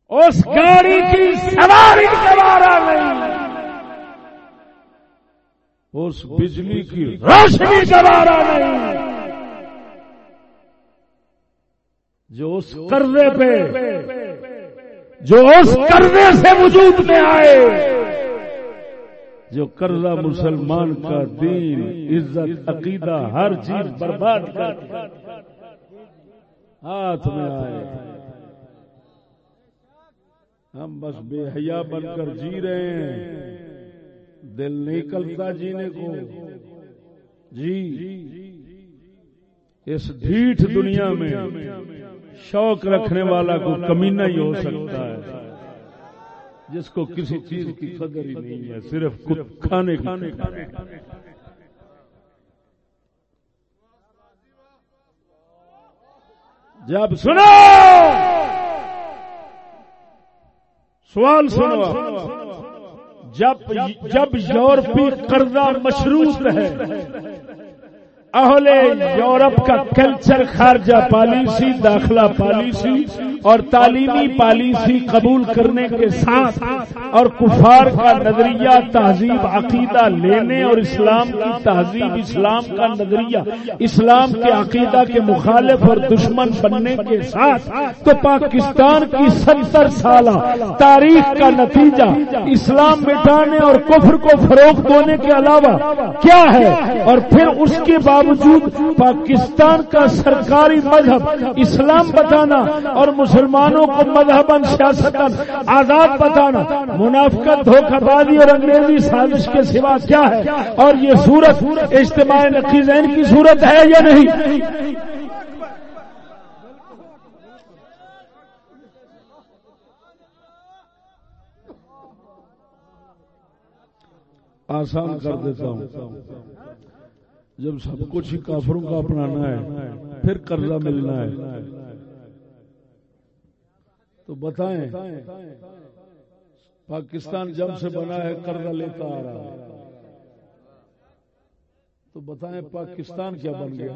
اس گاڑی کی سواری گوارا نہیں۔ اس بجلی کی روشنی گوارا نہیں۔ جو اس قرضے پہ جو اس قرضے سے وجود میں آئے۔ جو قرضہ مسلمان کا دین، عزت، عقیدہ، ہر چیز برباد کر ہاتھ میں آئے۔ ہم بس بے حیا بن کر جی رہے ہیں۔ دل نہیں کلتا جینے کو۔ جی۔ اس ڈھیٹ دنیا میں شوق رکھنے والا کو کمینہ ہی ہو سکتا ہے۔ جس کو کسی چیز کی قدر ہی نہیں ہے صرف کھانے کی جب سنو! سوال سنو جب جب یورپی قرضہ مشروط ہے۔ اہل یورپ کا کلچر خارجہ پالیسی داخلہ پالیسی۔ اور تعلیمی پالیسی قبول کرنے کے ساتھ اور کفار کا نظریہ تہذیب عقیدہ لینے اور اسلام کی تہذیب، اسلام کا نظریہ، اسلام کے عقیدہ کے مخالف اور دشمن بننے کے ساتھ تو پاکستان کی ستر سالہ تاریخ کا نتیجہ اسلام مٹانے اور کفر کو فروغ دینے کے علاوہ کیا ہے؟ اور پھر اس کے باوجود پاکستان کا سرکاری مذہب اسلام بتانا اور مسلمانوں کو مذہب سیاست آزاد بتانا منافقت دھوکہ بازی اور انگریزی سازش کے سوا کیا ہے؟ اور یہ صورت اجتماع نقیزین کی صورت ہے یا نہیں؟ آسان کر دیتا ہوں۔ جب سب کچھ ہی کافروں کا اپنانا ہے، پھر قرضہ ملنا ہے۔ تو بتائیں۔ پاکستان جب سے بنا ہے، قرضہ لیتا آ رہا ہے۔ تو بتائیں پاکستان کیا بن گیا؟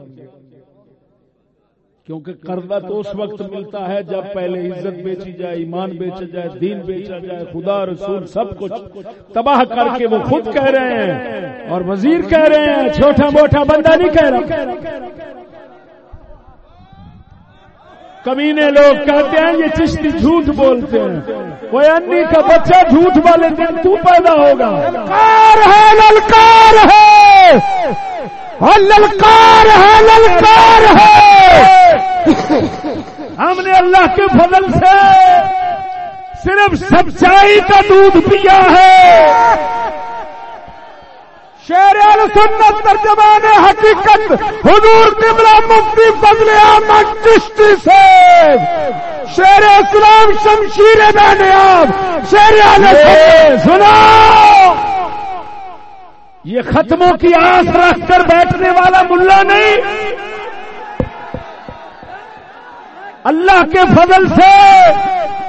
کیونکہ قرضہ تو اس وقت ملتا ہے جب پہلے عزت بیچی جائے، ایمان بیچا جائے، دین بیچا جائے، خدا، رسول، سب کچھ تباہ کر کے وہ خود کہہ رہے ہیں اور وزیر کہہ رہے ہیں، چھوٹا موٹا بندہ نہیں کہہ رہا۔ کمینے لوگ کہتے ہیں یہ چشتی جھوٹ بولتے ہیں۔ وہ انی کا بچہ جھوٹ والے دن تو پیدا ہوگا۔ للکار ہے للکار ہے۔ للکار ہے للکار ہے۔ ہم نے اللہ کے فضل سے صرف سچائی کا دودھ پیا ہے۔ شیر سنت ترجمان حقیقت، حضور قبلہ مفتی فضل احمد چشتی سے شیر اسلام شمشیر میں آپ شیر سنا یہ ختموں کی آس رکھ کر بیٹھنے والا ملا نہیں۔ اللہ کے فضل سے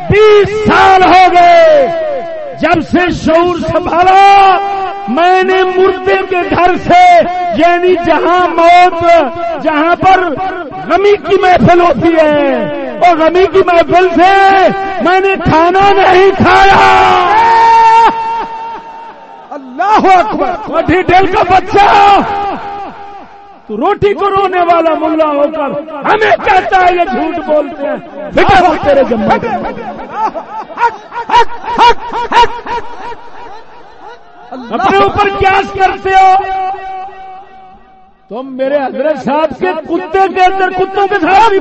بیس سال ہو گئے۔ جب سے شعور سنبھالا میں نے مردے کے گھر سے یعنی جہاں موت جہاں پر غمی کی محفل ہوتی ہے اور غمی کی محفل سے میں نے کھانا نہیں کھایا۔ اللہ اکبر۔ ڈیٹیل کا بچہ تو روٹی کو رونے والا ملا ہو کر ہمیں کہتا ہے یہ جھوٹ بولتے ہیں۔ بیٹا تیرے جمع اپنے اوپر کیاس کرتے ہو۔ تم میرے حضرت صاحب کے کتے کے اندر کتوں کے ساتھ بھی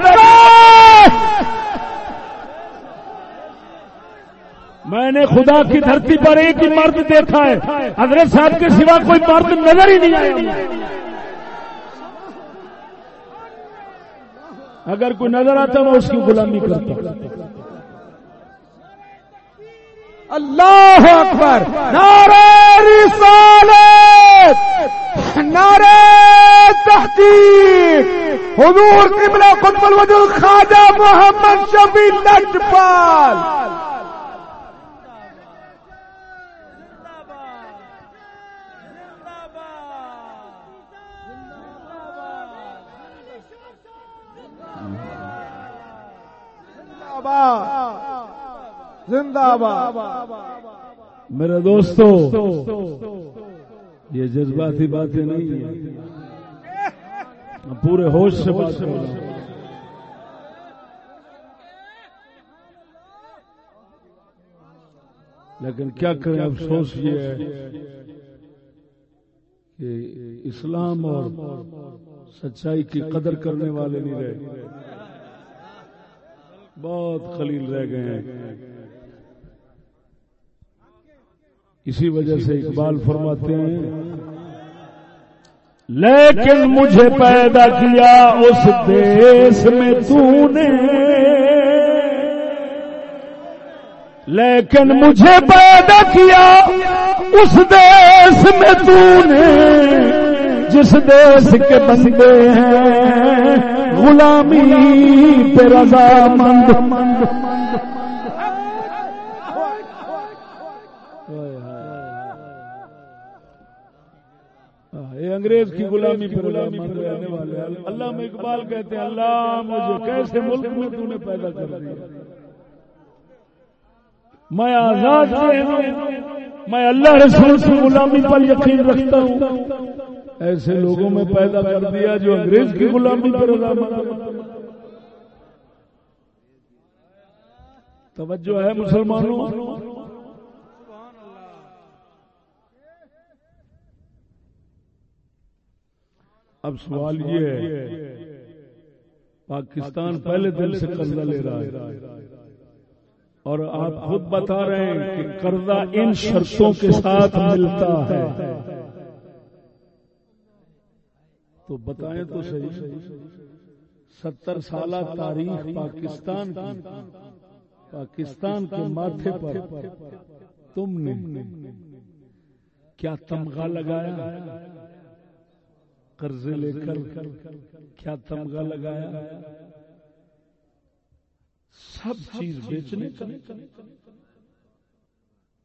میں نے خدا کی دھرتی پر ایک ہی مرد دیکھا ہے۔ حضرت صاحب کے سوا کوئی مرد نظر ہی نہیں آیا۔ اگر کوئی نظر آتا میں اس کی غلامی کرتا اللہ اکبر۔ نعرہ رسالت۔ نعرہ تحقیق۔ حضور قبلہ قطب الوجود خواجہ محمد شفیع زندہ باد میرے دوستو، یہ جذباتی باتیں نہیں ہیں۔ پورے ہوش سے بات کر رہا ہوں۔ لیکن کیا کریں، افسوس یہ ہے کہ اسلام اور سچائی کی قدر کرنے والے نہیں رہے۔ بہت خلیل رہ گئے ہیں۔ اسی وجہ سے اقبال فرماتے ہیں، لیکن مجھے پیدا کیا اس دیس میں تو نے۔ لیکن مجھے پیدا کیا اس دیس میں تو نے۔ جس دیس کے بندے ہیں، غلامی پہ رضا مند۔ یہ انگریز کی غلامی پر غلامی رہنے والے اللہ میں اقبال کہتے ہیں، اللہ، مجھے کیسے ملک میں تو نے پیدا کر دیا۔ میں آزاد میں اللہ رسول کی غلامی پر یقین رکھتا ہوں۔ ایسے لوگوں میں پیدا کر دیا جو انگریز کی غلامی پر توجہ ہے مسلمانوں۔ اب سوال یہ ہے، پاکستان پہلے دل سے قرضہ لے رہا ہے۔ اور آپ خود بتا رہے ہیں کہ قرضہ ان شرطوں کے ساتھ ملتا ہے۔ تو بتائیں تو صحیح۔ ستر سالہ تاریخ پاکستان کی۔ پاکستان کے ماتھے پر تم نے کیا تمغہ لگایا؟ قرضے لے کر کیا تمغہ لگایا؟ سب چیز بیچنے کا۔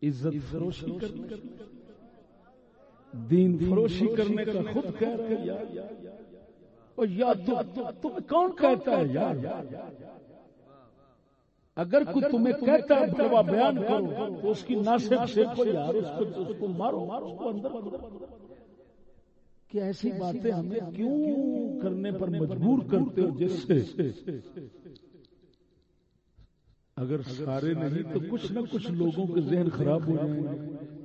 عزت فروشی کرنے دین فروشی کرنے کا خود کہہ رہے یا تم کون کہتا ہے یار اگر کوئی تمہیں کہتا ہے بلوا بیان کرو تو اس کی ناصب سے یار اس کو مارو اس کو اندر کہ ایسی باتیں ہمیں کیوں کرنے پر مجبور کرتے ہو جس سے اگر سارے نہیں تو کچھ نہ کچھ لوگوں کے ذہن خراب ہو جائیں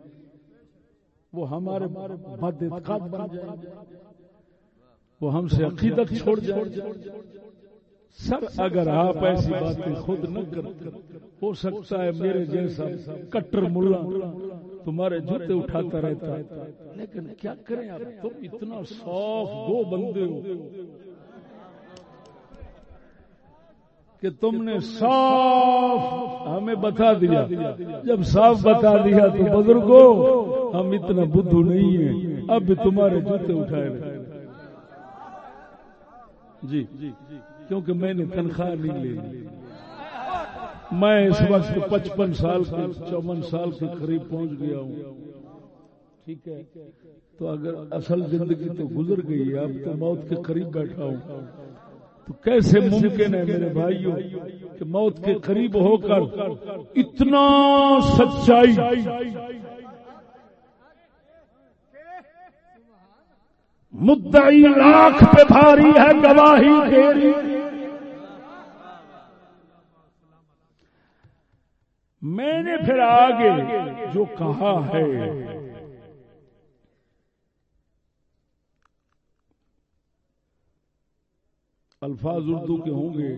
وہ ہمارے بن جائیں گے۔ وہ ہم سے عقیدت چھوڑ جائیں سر اگر آپ ایسی باتیں خود نہ کرتے ہو سکتا ہے میرے جیسا کٹر ملا تمہارے جوتے اٹھاتا رہتا ہے۔ لیکن کیا کریں آپ؟ تم اتنا صاف گو بندے ہو۔ کہ تم نے صاف ہمیں بتا دیا۔ جب صاف بتا دیا تو بزرگوں ہم اتنا بدھو نہیں ہیں۔ اب بھی تمہارے جوتے اٹھائے رہے جی کیونکہ میں نے تنخواہ نہیں لی۔ میں اس وقت پچپن سال کے، چون سال کے قریب پہنچ گیا ہوں۔ ٹھیک ہے۔ تو اگر اصل زندگی تو گزر گئی ہے، اب تو موت کے قریب بیٹھا ہوں۔ تو کیسے ممکن ہے میرے بھائیوں کہ موت کے قریب ہو کر اتنا سچائی مدعی لاکھ پہ بھاری ہے گواہی میں نے پھر آگے جو کہا ہے الفاظ اردو کے ہوں گے۔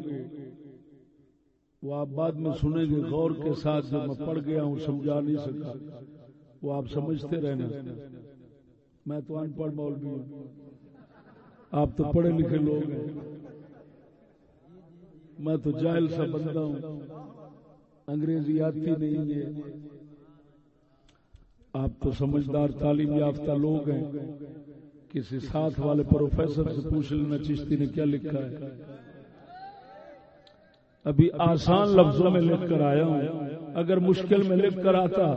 وہ آپ بعد میں سنیں گے، غور کے ساتھ جو میں پڑھ گیا ہوں، سمجھا نہیں سکا۔ وہ آپ سمجھتے رہنا۔ میں تو ان پڑھ مولوی ہوں۔ آپ تو پڑھے لکھے لوگ ہیں۔ میں تو جاہل سا بندہ ہوں۔ انگریزی آتی نہیں ہے۔ آپ تو سمجھدار تعلیم یافتہ لوگ ہیں۔ کسی ساتھ والے پروفیسر سے پوچھ لینا چشتی نے کیا لکھا ہے۔ ابھی آسان لفظوں میں لکھ کر آیا ہوں۔ اگر مشکل میں لکھ کر آتا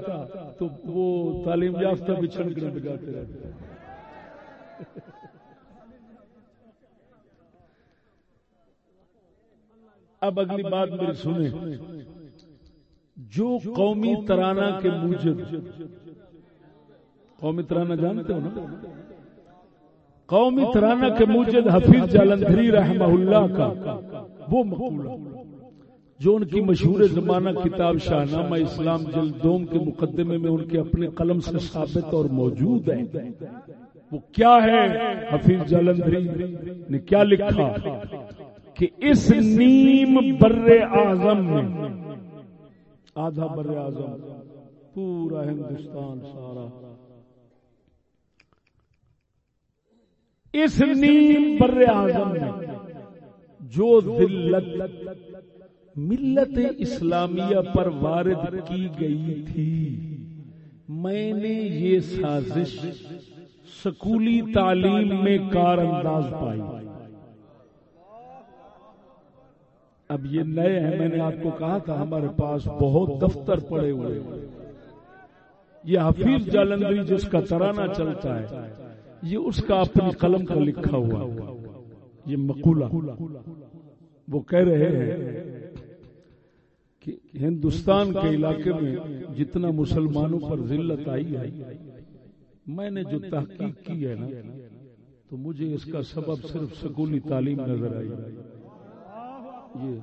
تو وہ تعلیم یافتہ بھی چھڑ کر بگاتے رہتے۔ اب اگلی بات میری سنیں۔ جو قومی ترانہ کے موجب، قومی ترانہ جانتے ہو نا؟ قومی ترانہ کے موجد حفیظ جالندری رحمہ اللہ کا وہ مقولہ جو ان کی مشہور زمانہ کتاب شاہنامہ اسلام جلدوم کے مقدمے میں ان کے اپنے قلم سے ثابت اور موجود ہے وہ کیا ہے؟ حفیظ جالندری نے کیا لکھا؟ کہ اس نیم بر اعظم میں، آدھا بر اعظم، پورا ہندوستان سارا اس نیم بر اعظم میں جو ذلت، ملت اسلامیہ پر وارد کی گئی تھی، میں نے یہ سازش سکولی تعلیم میں کار انداز پائی۔ اب یہ نئے ہیں، میں نے آپ کو کہا تھا، ہمارے پاس بہت دفتر پڑے ہوئے یہ حفیظ جالندری جس کا ترانہ چلتا ہے یہ اس کا اپنی قلم کا لکھا ہوا یہ مقولہ۔ وہ کہہ رہے ہیں کہ ہندوستان کے علاقے میں جتنا مسلمانوں پر ذلت آئی ہے، میں نے جو تحقیق کی ہے نا، تو مجھے اس کا سبب صرف سکولی تعلیم نظر آئی۔ یہ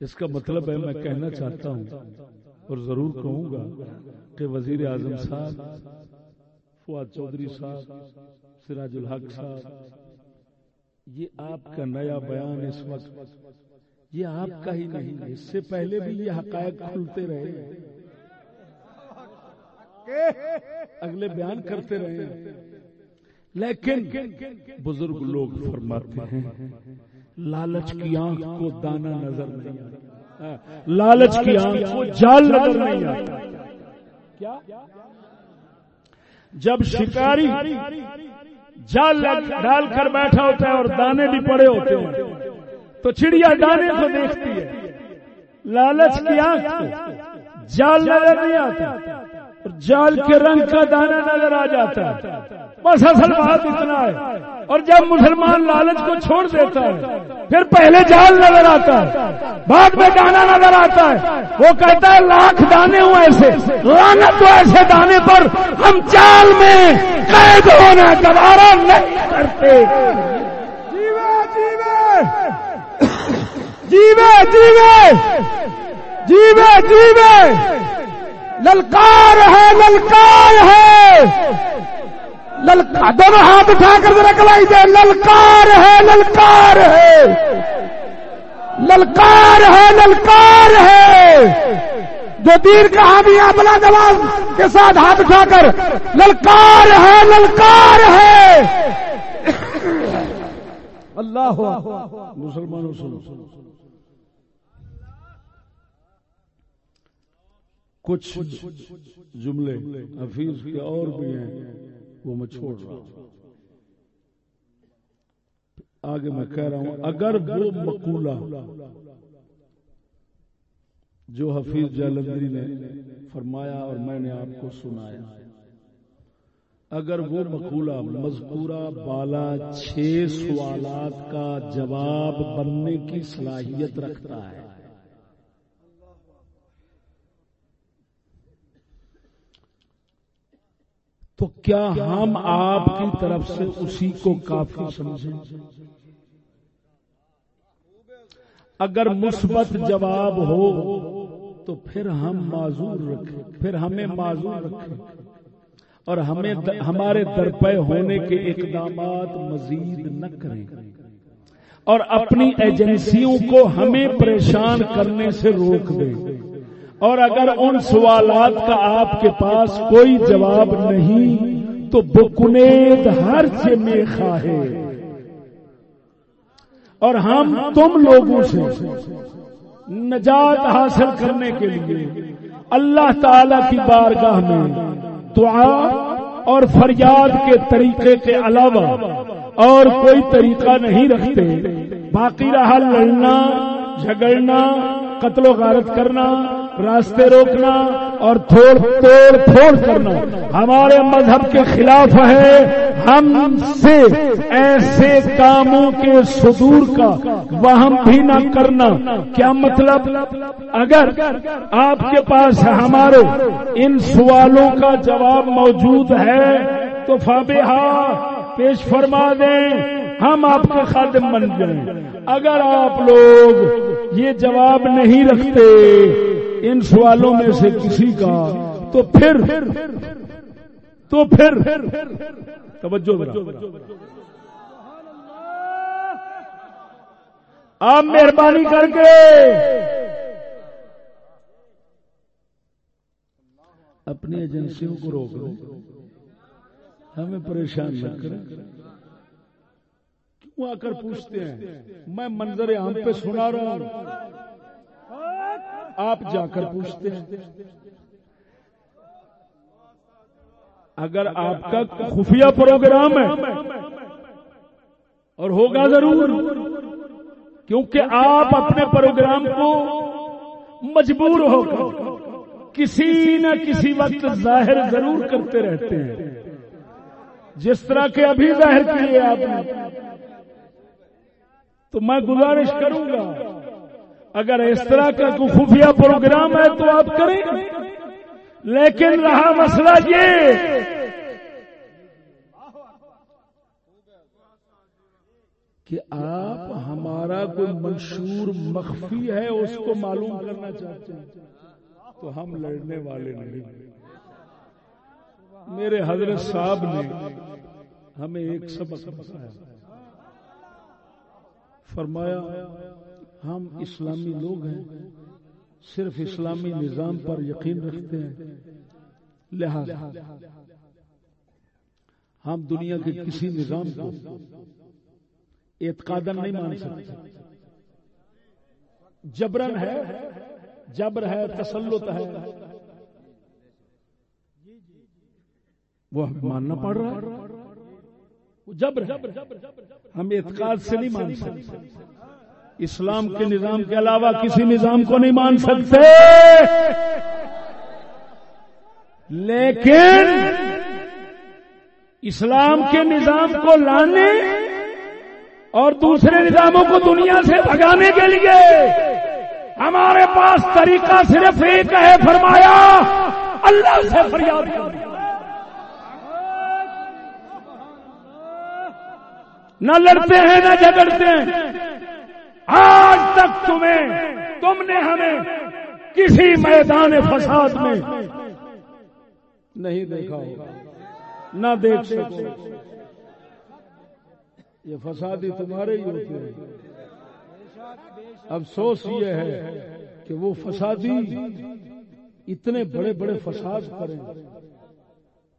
اس کا مطلب ہے، میں کہنا چاہتا ہوں اور ضرور کہوں گا کہ وزیر اعظم صاحب فواد چودھری صاحب، سراج الحق صاحب۔ یہ آپ کا نیا بیان اس وقت۔ یہ آپ کا ہی نہیں، اس سے پہلے بھی یہ حقائق کھلتے رہے۔ اگلے بیان کرتے رہے۔ لیکن بزرگ لوگ فرماتے ہیں، لالچ کی آنکھ کو دانا نظر نہیں آتا۔ لالچ کی آنکھ کو جال نظر نہیں آتا۔ کیا؟ جب شکاری جال ڈال کر بیٹھا ہوتا ہے اور دانے بھی پڑے ہوتے ہیں، تو چڑیا دانے کو دیکھتی ہے، لالچ کی آنکھ جال نظر نہیں آتا۔ جال کے رنگ کا دانا نظر آ جاتا ہے۔ بس اصل بات اتنا ہے۔ اور جب مسلمان لالچ کو چھوڑ دیتا ہے، پھر پہلے جال نظر آتا ہے، بعد میں دانا نظر آتا ہے۔ وہ کہتا ہے، لاکھ دانے ہوں ایسے لانت تو ایسے دانے پر۔ ہم جال میں قید ہونا دوبارہ نہیں کرتے۔ جیوے جیوے۔ جیوے جیوے۔ للکار ہے للکار ہے۔ للکار دونوں ہاتھ اٹھا کر ذرا کلائی دے للکار ہے للکار ہے۔ للکار ہے للکار ہے۔ جو دیر کا حامی اپنا جواب کے ساتھ ہاتھ اٹھا کر۔ للکار ہے للکار ہے۔ اللہ مسلمانوں سنو۔ کچھ جملے حفیظ کے اور بھی ہیں، وہ میں چھوڑ رہا ہوں۔ آگے میں کہہ رہا ہوں، اگر وہ مقولہ جو حفیظ جالندری نے فرمایا اور میں نے آپ کو سنایا، اگر وہ مقولہ مذکورہ بالا چھ سوالات کا جواب بننے کی صلاحیت رکھتا ہے تو کیا ہم آپ کی طرف سے اسی کو کافی سمجھیں؟ اگر مثبت جواب ہو تو پھر ہم معذور رکھیں، پھر ہمیں معذور رکھیں۔ اور ہمیں ہمارے درپے ہونے کے اقدامات مزید نہ کریں۔ اور اپنی ایجنسیوں کو ہمیں پریشان کرنے سے روک دیں۔ اور اگر ان سوالات کا آپ کے پاس کوئی جواب نہیں، تو بکنید ہر سے میں خواہے۔ اور ہم تم لوگوں سے نجات حاصل کرنے کے لیے اللہ تعالی کی بارگاہ میں دعا اور فریاد کے طریقے کے علاوہ اور کوئی طریقہ نہیں رکھتے۔ باقی رہا لڑنا، جھگڑنا، قتل و غارت کرنا راستے روکنا اور تھوڑ توڑ پھوڑ کرنا۔ ہمارے مذہب کے خلاف ہے۔ ہم سے ایسے کاموں کے صدور کا وہم بھی نہ کرنا۔ کیا مطلب؟ اگر آپ کے پاس ہمارے ان سوالوں کا جواب موجود ہے، تو فابہ پیش فرما دیں۔ ہم آپ کے خادم بن جائیں۔ اگر آپ لوگ یہ جواب نہیں رکھتے ان سوالوں میں سے کسی کا، تو پھر تو پھر، توجہ آپ مہربانی کر کے۔ اپنی ایجنسیوں کو روک لو ہمیں پریشان نہ کریں۔ کیوں آ کر پوچھتے ہیں؟ میں منظر عام پہ سنا رہا ہوں۔ آپ جا کر پوچھتے ہیں، اگر آپ کا خفیہ پروگرام ہے اور ہوگا ضرور، کیونکہ آپ اپنے پروگرام کو مجبور ہو کر کسی نہ کسی وقت ظاہر ضرور کرتے رہتے ہیں. جس طرح کے ابھی ظاہر کیے آپ نے، تو میں گزارش کروں گا اگر اس طرح کا کوئی خفیہ پروگرام ہے تو آپ کریں۔ لیکن رہا مسئلہ یہ کہ آپ ہمارا کوئی منشور مخفی ہے، اس کو معلوم کرنا چاہتے ہیں۔ تو ہم لڑنے والے نہیں۔ میرے حضرت صاحب نے ہمیں ایک سبق بتایا۔ فرمایا ہم اسلامی لوگ ہیں صرف اسلامی نظام پر یقین رکھتے ہیں۔ لہذا ہم دنیا کے کسی نظام کو اعتقاد نہیں مان سکتے۔ جبرن ہے جبر ہے تسلط ہے۔ وہ ماننا پڑ رہا ہے۔ جبر ہم اعتقاد سے نہیں مان سکتے۔ اسلام کے نظام کے علاوہ کسی نظام کو نہیں مان سکتے۔ لیکن اسلام کے نظام کو لانے اور دوسرے نظاموں کو دنیا سے بھگانے کے لیے ہمارے پاس طریقہ صرف ایک ہے، فرمایا، اللہ سے فریاد نہ لڑتے ہیں، نہ جھگڑتے ہیں۔ آج تک تمہیں، تم نے ہمیں کسی میدان فساد میں نہیں دیکھا ہوگا۔ نہ دیکھ سکو۔ یہ فسادی تمہارے ہی ہوتے ہیں افسوس یہ ہے کہ وہ فسادی اتنے بڑے بڑے فساد کریں۔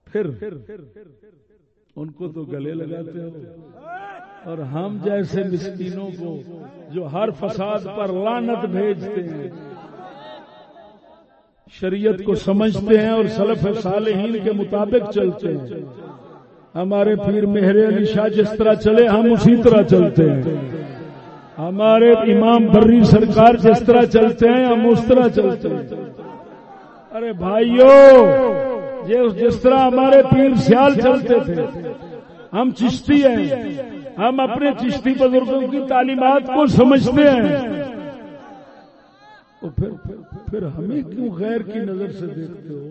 پھر ان کو تو گلے لگاتے ہو۔ اور ہم جیسے مسکینوں کو جو ہر فساد پر لانت بھیجتے ہیں۔ شریعت کو سمجھتے ہیں اور سلف صالحین کے مطابق چلتے ہیں۔ ہمارے پیر مہر علی شاہ جس طرح چلے، ہم اسی طرح چلتے ہیں۔ ہمارے امام بری سرکار جس طرح چلتے ہیں، ہم اس طرح چلتے ہیں۔ ارے بھائیوں بھائیو جس طرح ہمارے پیر سیال چلتے تھے، ہم چشتی ہیں، ہم اپنے چشتی بزرگوں کی تعلیمات کو سمجھتے ہیں۔ پھر ہمیں کیوں غیر کی نظر سے دیکھتے ہو؟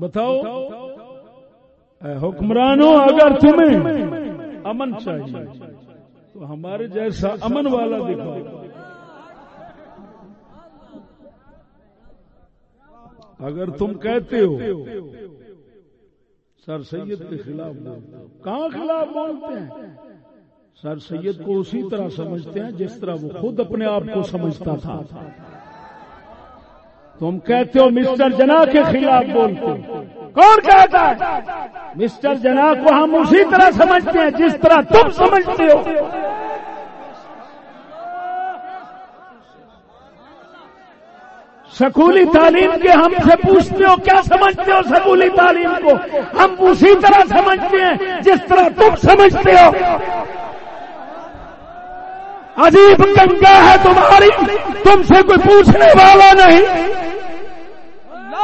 بتاؤ حکمرانوں، اگر تمہیں امن چاہیے، تو ہمارے جیسا امن والا دکھاؤ۔ اگر تم کہتے ہو، سر سید کے خلاف بولتے کہاں خلاف بولتے ہیں؟ سر سید کو اسی طرح سمجھتے ہیں جس طرح وہ خود اپنے آپ کو سمجھتا تھا۔ تم کہتے ہو مسٹر جنا کے خلاف بولتے کون کہتا ہے؟ مسٹر جنا کو ہم اسی طرح سمجھتے ہیں جس طرح تم سمجھتے ہو۔ سکولی تعلیم کے ہم سے پوچھتے ہو کیا سمجھتے ہو سکولی تعلیم کو؟ ہم اسی طرح سمجھتے ہیں جس طرح تم سمجھتے ہو۔ عجیب گنگا ہے تمہاری تم سے کوئی پوچھنے والا نہیں۔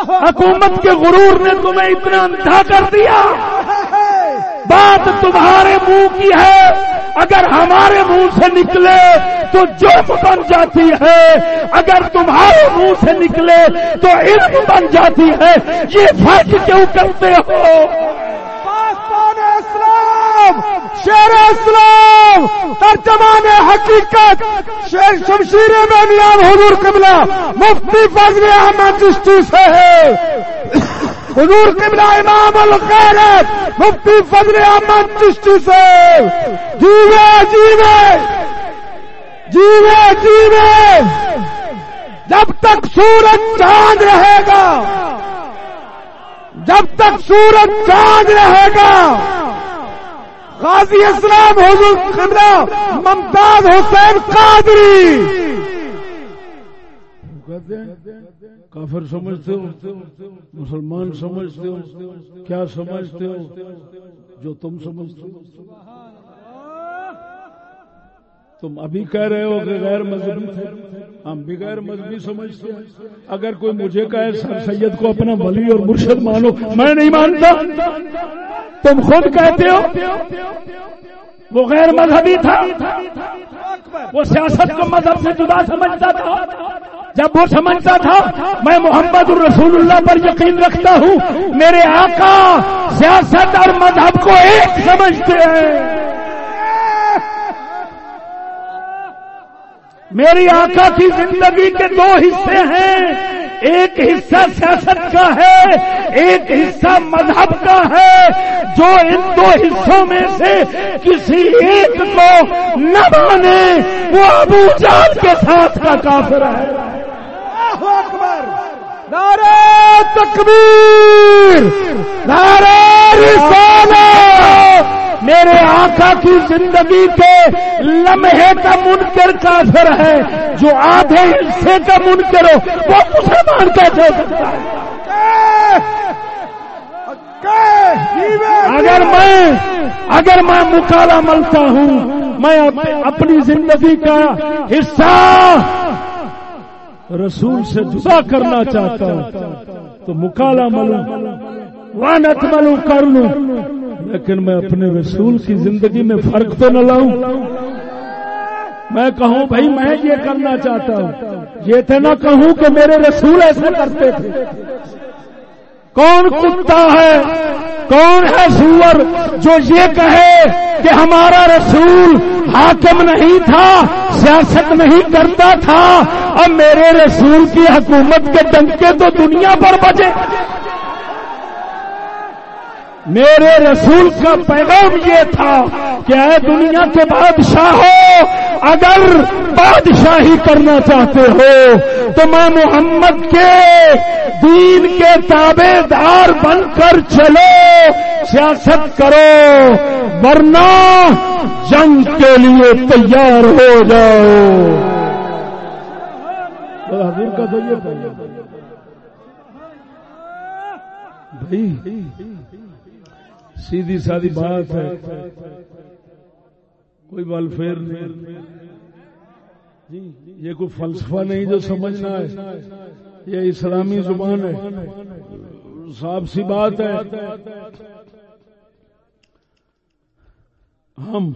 حکومت کے غرور نے تمہیں اتنا اندھا کر دیا۔ بات تمہارے منہ کی ہے۔ اگر ہمارے منہ سے نکلے تو جرم بن جاتی ہے۔ اگر تمہارے منہ سے نکلے تو علم بن جاتی ہے۔ یہ فرق کیوں کرتے ہو؟ اسلام، شیر اسلام ترجمان حقیقت، شیر شمشیر میں نیام حضور قبلہ، مفتی فضل احمد چشتی سے ہے حضور قبلہ امام الخیر مفتی فضل احمد چشتی سے جیوے جیوے۔ جیوے جیوے۔ جب تک سورج چاند رہے گا، جب تک سورج چاند رہے گا، غازی اسلام حضور قبلہ ممتاز حسین قادری کافر سمجھتے ہو؟ مسلمان سمجھتے ہو؟ کیا سمجھتے ہو؟ جو تم سمجھتے ہو۔ تم ابھی کہہ رہے ہو کہ غیر مذہبی تھے۔ ہم بھی غیر مذہبی سمجھتے ہیں۔ اگر کوئی مجھے کہے، سر سید کو اپنا ولی اور مرشد مانو میں نہیں مانتا۔ تم خود کہتے ہو، وہ غیر مذہبی تھا۔ وہ سیاست کو مذہب سے جدا سمجھتا تھا۔ جب وہ سمجھتا تھا، میں محمد الرسول اللہ پر یقین رکھتا ہوں، میرے آقا سیاست اور مذہب کو ایک سمجھتے ہیں۔ میری آقا کی زندگی کے دو حصے ہیں۔ ایک حصہ سیاست کا ہے، ایک حصہ مذہب کا ہے، جو ان دو حصوں میں سے کسی ایک کو نہ مانے، وہ ابو جان کے ساتھ کا کافر ہے۔ نعرہ تکبیر۔ نعرہ رسالہ میرے آقا کی زندگی کے لمحے کا منکر کافر ہے، جو آدھے حصے کا منکر ہو، وہ مسلمان کیسے سکتا ہے؟ اگر میں اگر میں مکالا ملتا ہوں، میں اپنی زندگی کا حصہ رسول سے جدا کرنا چاہتا ہوں، تو مکالا ملوں، وانت ملوں، کر لوں۔ لیکن میں اپنے رسول کی زندگی میں فرق تو نہ لاؤں۔ میں کہوں بھائی، میں یہ کرنا چاہتا ہوں۔ یہ تو نہ کہوں کہ میرے رسول ایسا کرتے تھے۔ کون کتا ہے؟ کون ہے سور جو یہ کہے کہ ہمارا رسول حاکم نہیں تھا، سیاست نہیں کرتا تھا، اور میرے رسول کی حکومت کے ڈنکے تو دنیا پر بجے۔ میرے رسول کا پیغام یہ تھا کہ اے دنیا کے بادشاہ ہو، اگر بادشاہی کرنا چاہتے ہو، تو میں محمد کے دین کے تابے دار بن کر چلو، سیاست کرو، ورنہ جنگ کے لیے تیار ہو جاؤ۔ کا بھائی سیدھی سادی بات ہے۔ کوئی بال فیر نہیں۔ جی، یہ کوئی فلسفہ نہیں جو سمجھنا ہے۔ یہ اسلامی زبان ہے۔ صاف سی بات ہے۔ ہم،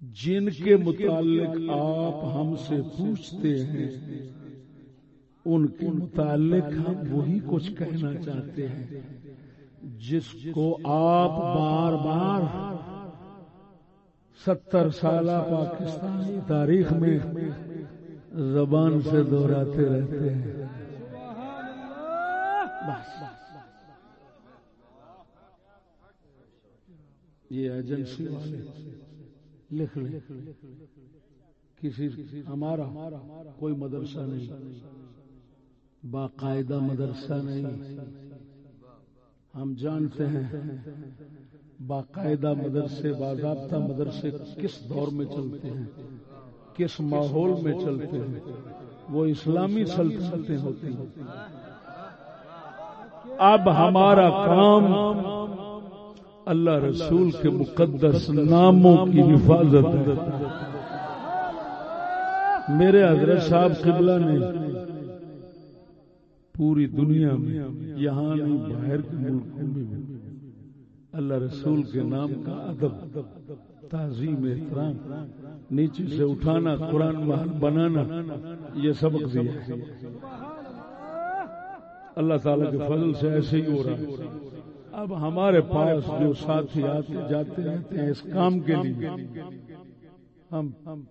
جن کے متعلق آپ ہم سے پوچھتے ہیں، ان کے متعلق ہم وہی کچھ کہنا چاہتے ہیں۔ جس کو آپ بار بار ستر سالہ پاکستانی تاریخ میں زبان سے دہراتے رہتے ہیں۔ یہ ایجنسی والے لکھ لیں۔ کسی ہمارا کوئی مدرسہ نہیں، باقاعدہ مدرسہ نہیں۔ ہم جانتے ہیں باقاعدہ مدرسے باضابطہ مدرسے کس دور میں چلتے ہیں، کس ماحول میں چلتے ہیں، وہ اسلامی سلطنتیں ہوتی ہیں۔ اب ہمارا کام اللہ رسول کے مقدس ناموں کی حفاظت ہے۔ میرے حضرت صاحب قبلہ نے پوری دنیا میں یہاں نہیں باہر کے ملکوں میں اللہ رسول کے نام کا ادب تعظیم احترام نیچے سے اٹھانا قرآن محل بنانا یہ سبق دیا اللہ تعالی کے فضل سے ایسے ہی ہو رہا ہے۔ اب ہمارے پاس جو ساتھی آتے جاتے رہتے ہیں اس کام کے لیے۔ ہم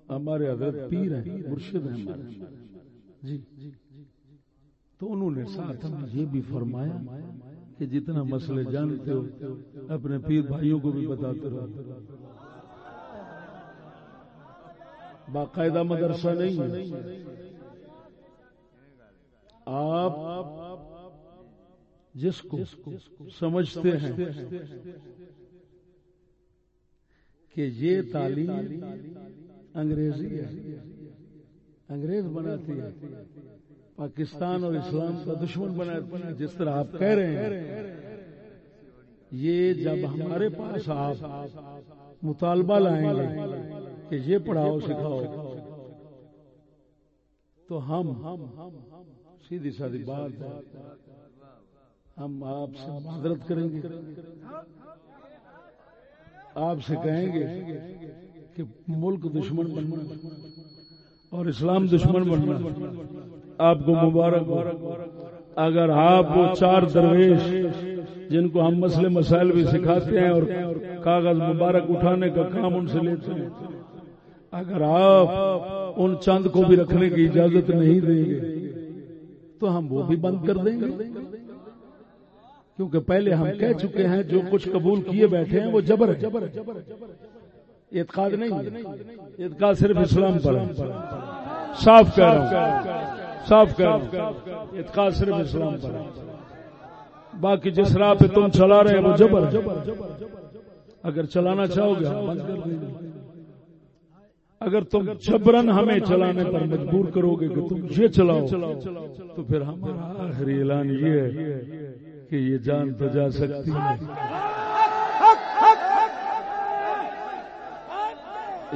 ہمارے حضرت پیر ہیں مرشد ہیں ہمارے۔ جی۔ تو انہوں نے ساتھ ہمیں یہ بھی فرمایا کہ جتنا مسئلے جانتے ہو، اپنے پیر بھائیوں کو بھی بتاتے رہو۔ باقاعدہ مدرسہ نہیں ہے۔ آپ جس کو سمجھتے ہیں کہ یہ تعلیم انگریزی ہے، انگریز بناتی ہے۔ پاکستان اور اسلام کا دشمن بنا جس طرح آپ کہہ رہے ہیں۔ یہ جب ہمارے پاس آپ مطالبہ لائیں گے کہ یہ پڑھاؤ سکھاؤ۔ تو ہم سیدھی سادی بات ہم آپ سے معذرت کریں گے۔ آپ سے کہیں گے کہ ملک دشمن بننا اور اسلام دشمن بننا۔ آپ کو مبارک اگر آپ وہ چار درویش جن کو ہم مسئلے مسائل بھی سکھاتے ہیں اور کاغذ مبارک اٹھانے کا کام ان سے لیتے ہیں، اگر آپ ان چند کو بھی رکھنے کی اجازت نہیں دیں گے، تو ہم وہ بھی بند کر دیں گے۔ کیونکہ پہلے ہم کہہ چکے ہیں، جو کچھ قبول کیے بیٹھے ہیں، وہ جبر ہے۔ اعتقاد نہیں اعتقاد صرف اسلام پر صاف کہہ رہا ہوں۔ صاف کہہ صرف اسلام پر باقی جس راہ پہ تم چلا رہے ہیں وہ جبر اگر چلانا چاہو گے ہاں، گے۔ اگر تم جبرن ہمیں چلانے پر مجبور کرو گے کہ تم یہ چلاؤ، تو پھر ہمارا آخری اعلان یہ ہے کہ یہ جان تو جا سکتی ہے۔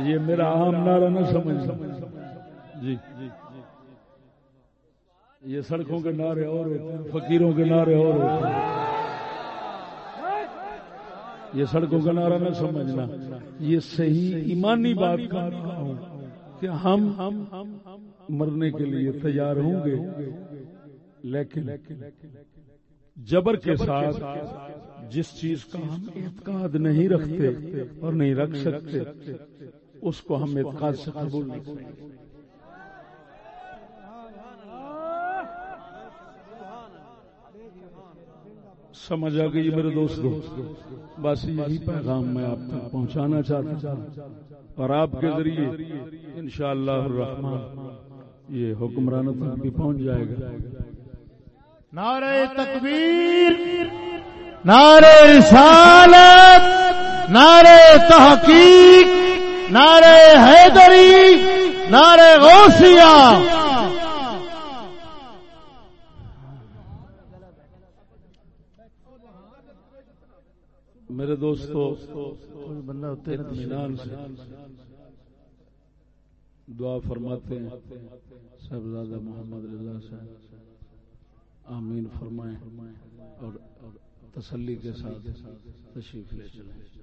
یہ میرا عام نعرہ نہ سمجھ جی۔ یہ سڑکوں کے نعرے اور ہوتے ہیں، فقیروں کے نعرے اور ہوتے ہیں۔ یہ سڑکوں کا نعرہ نہ سمجھنا، یہ صحیح ایمانی بات کر رہا ہوں کہ ہم مرنے کے لیے تیار ہوں گے۔ لیکن جبر کے ساتھ جس چیز کا ہم اعتقاد نہیں رکھتے اور نہیں رکھ سکتے، اس کو ہم اعتقاد سے قبول نہیں کریں سمجھ آ گئی جی میرے دوستوں بس یہی پیغام میں آپ تک پہنچانا چاہتا ہوں۔ اور آپ کے ذریعے انشاءاللہ الرحمن یہ حکمرانوں تک بھی پہنچ جائے گا۔ نعرہ تکبیر، نعرہ رسالت، نعرہ تحقیق، نعرہ حیدری، نعرہ غوثیہ۔ میرے دوستو بندہ اطمینان سے دعا فرماتے ہیں۔ صاحبزادہ محمد رضا صاحب آمین فرمائیں اور تسلی کے ساتھ تشریف لے چلیں۔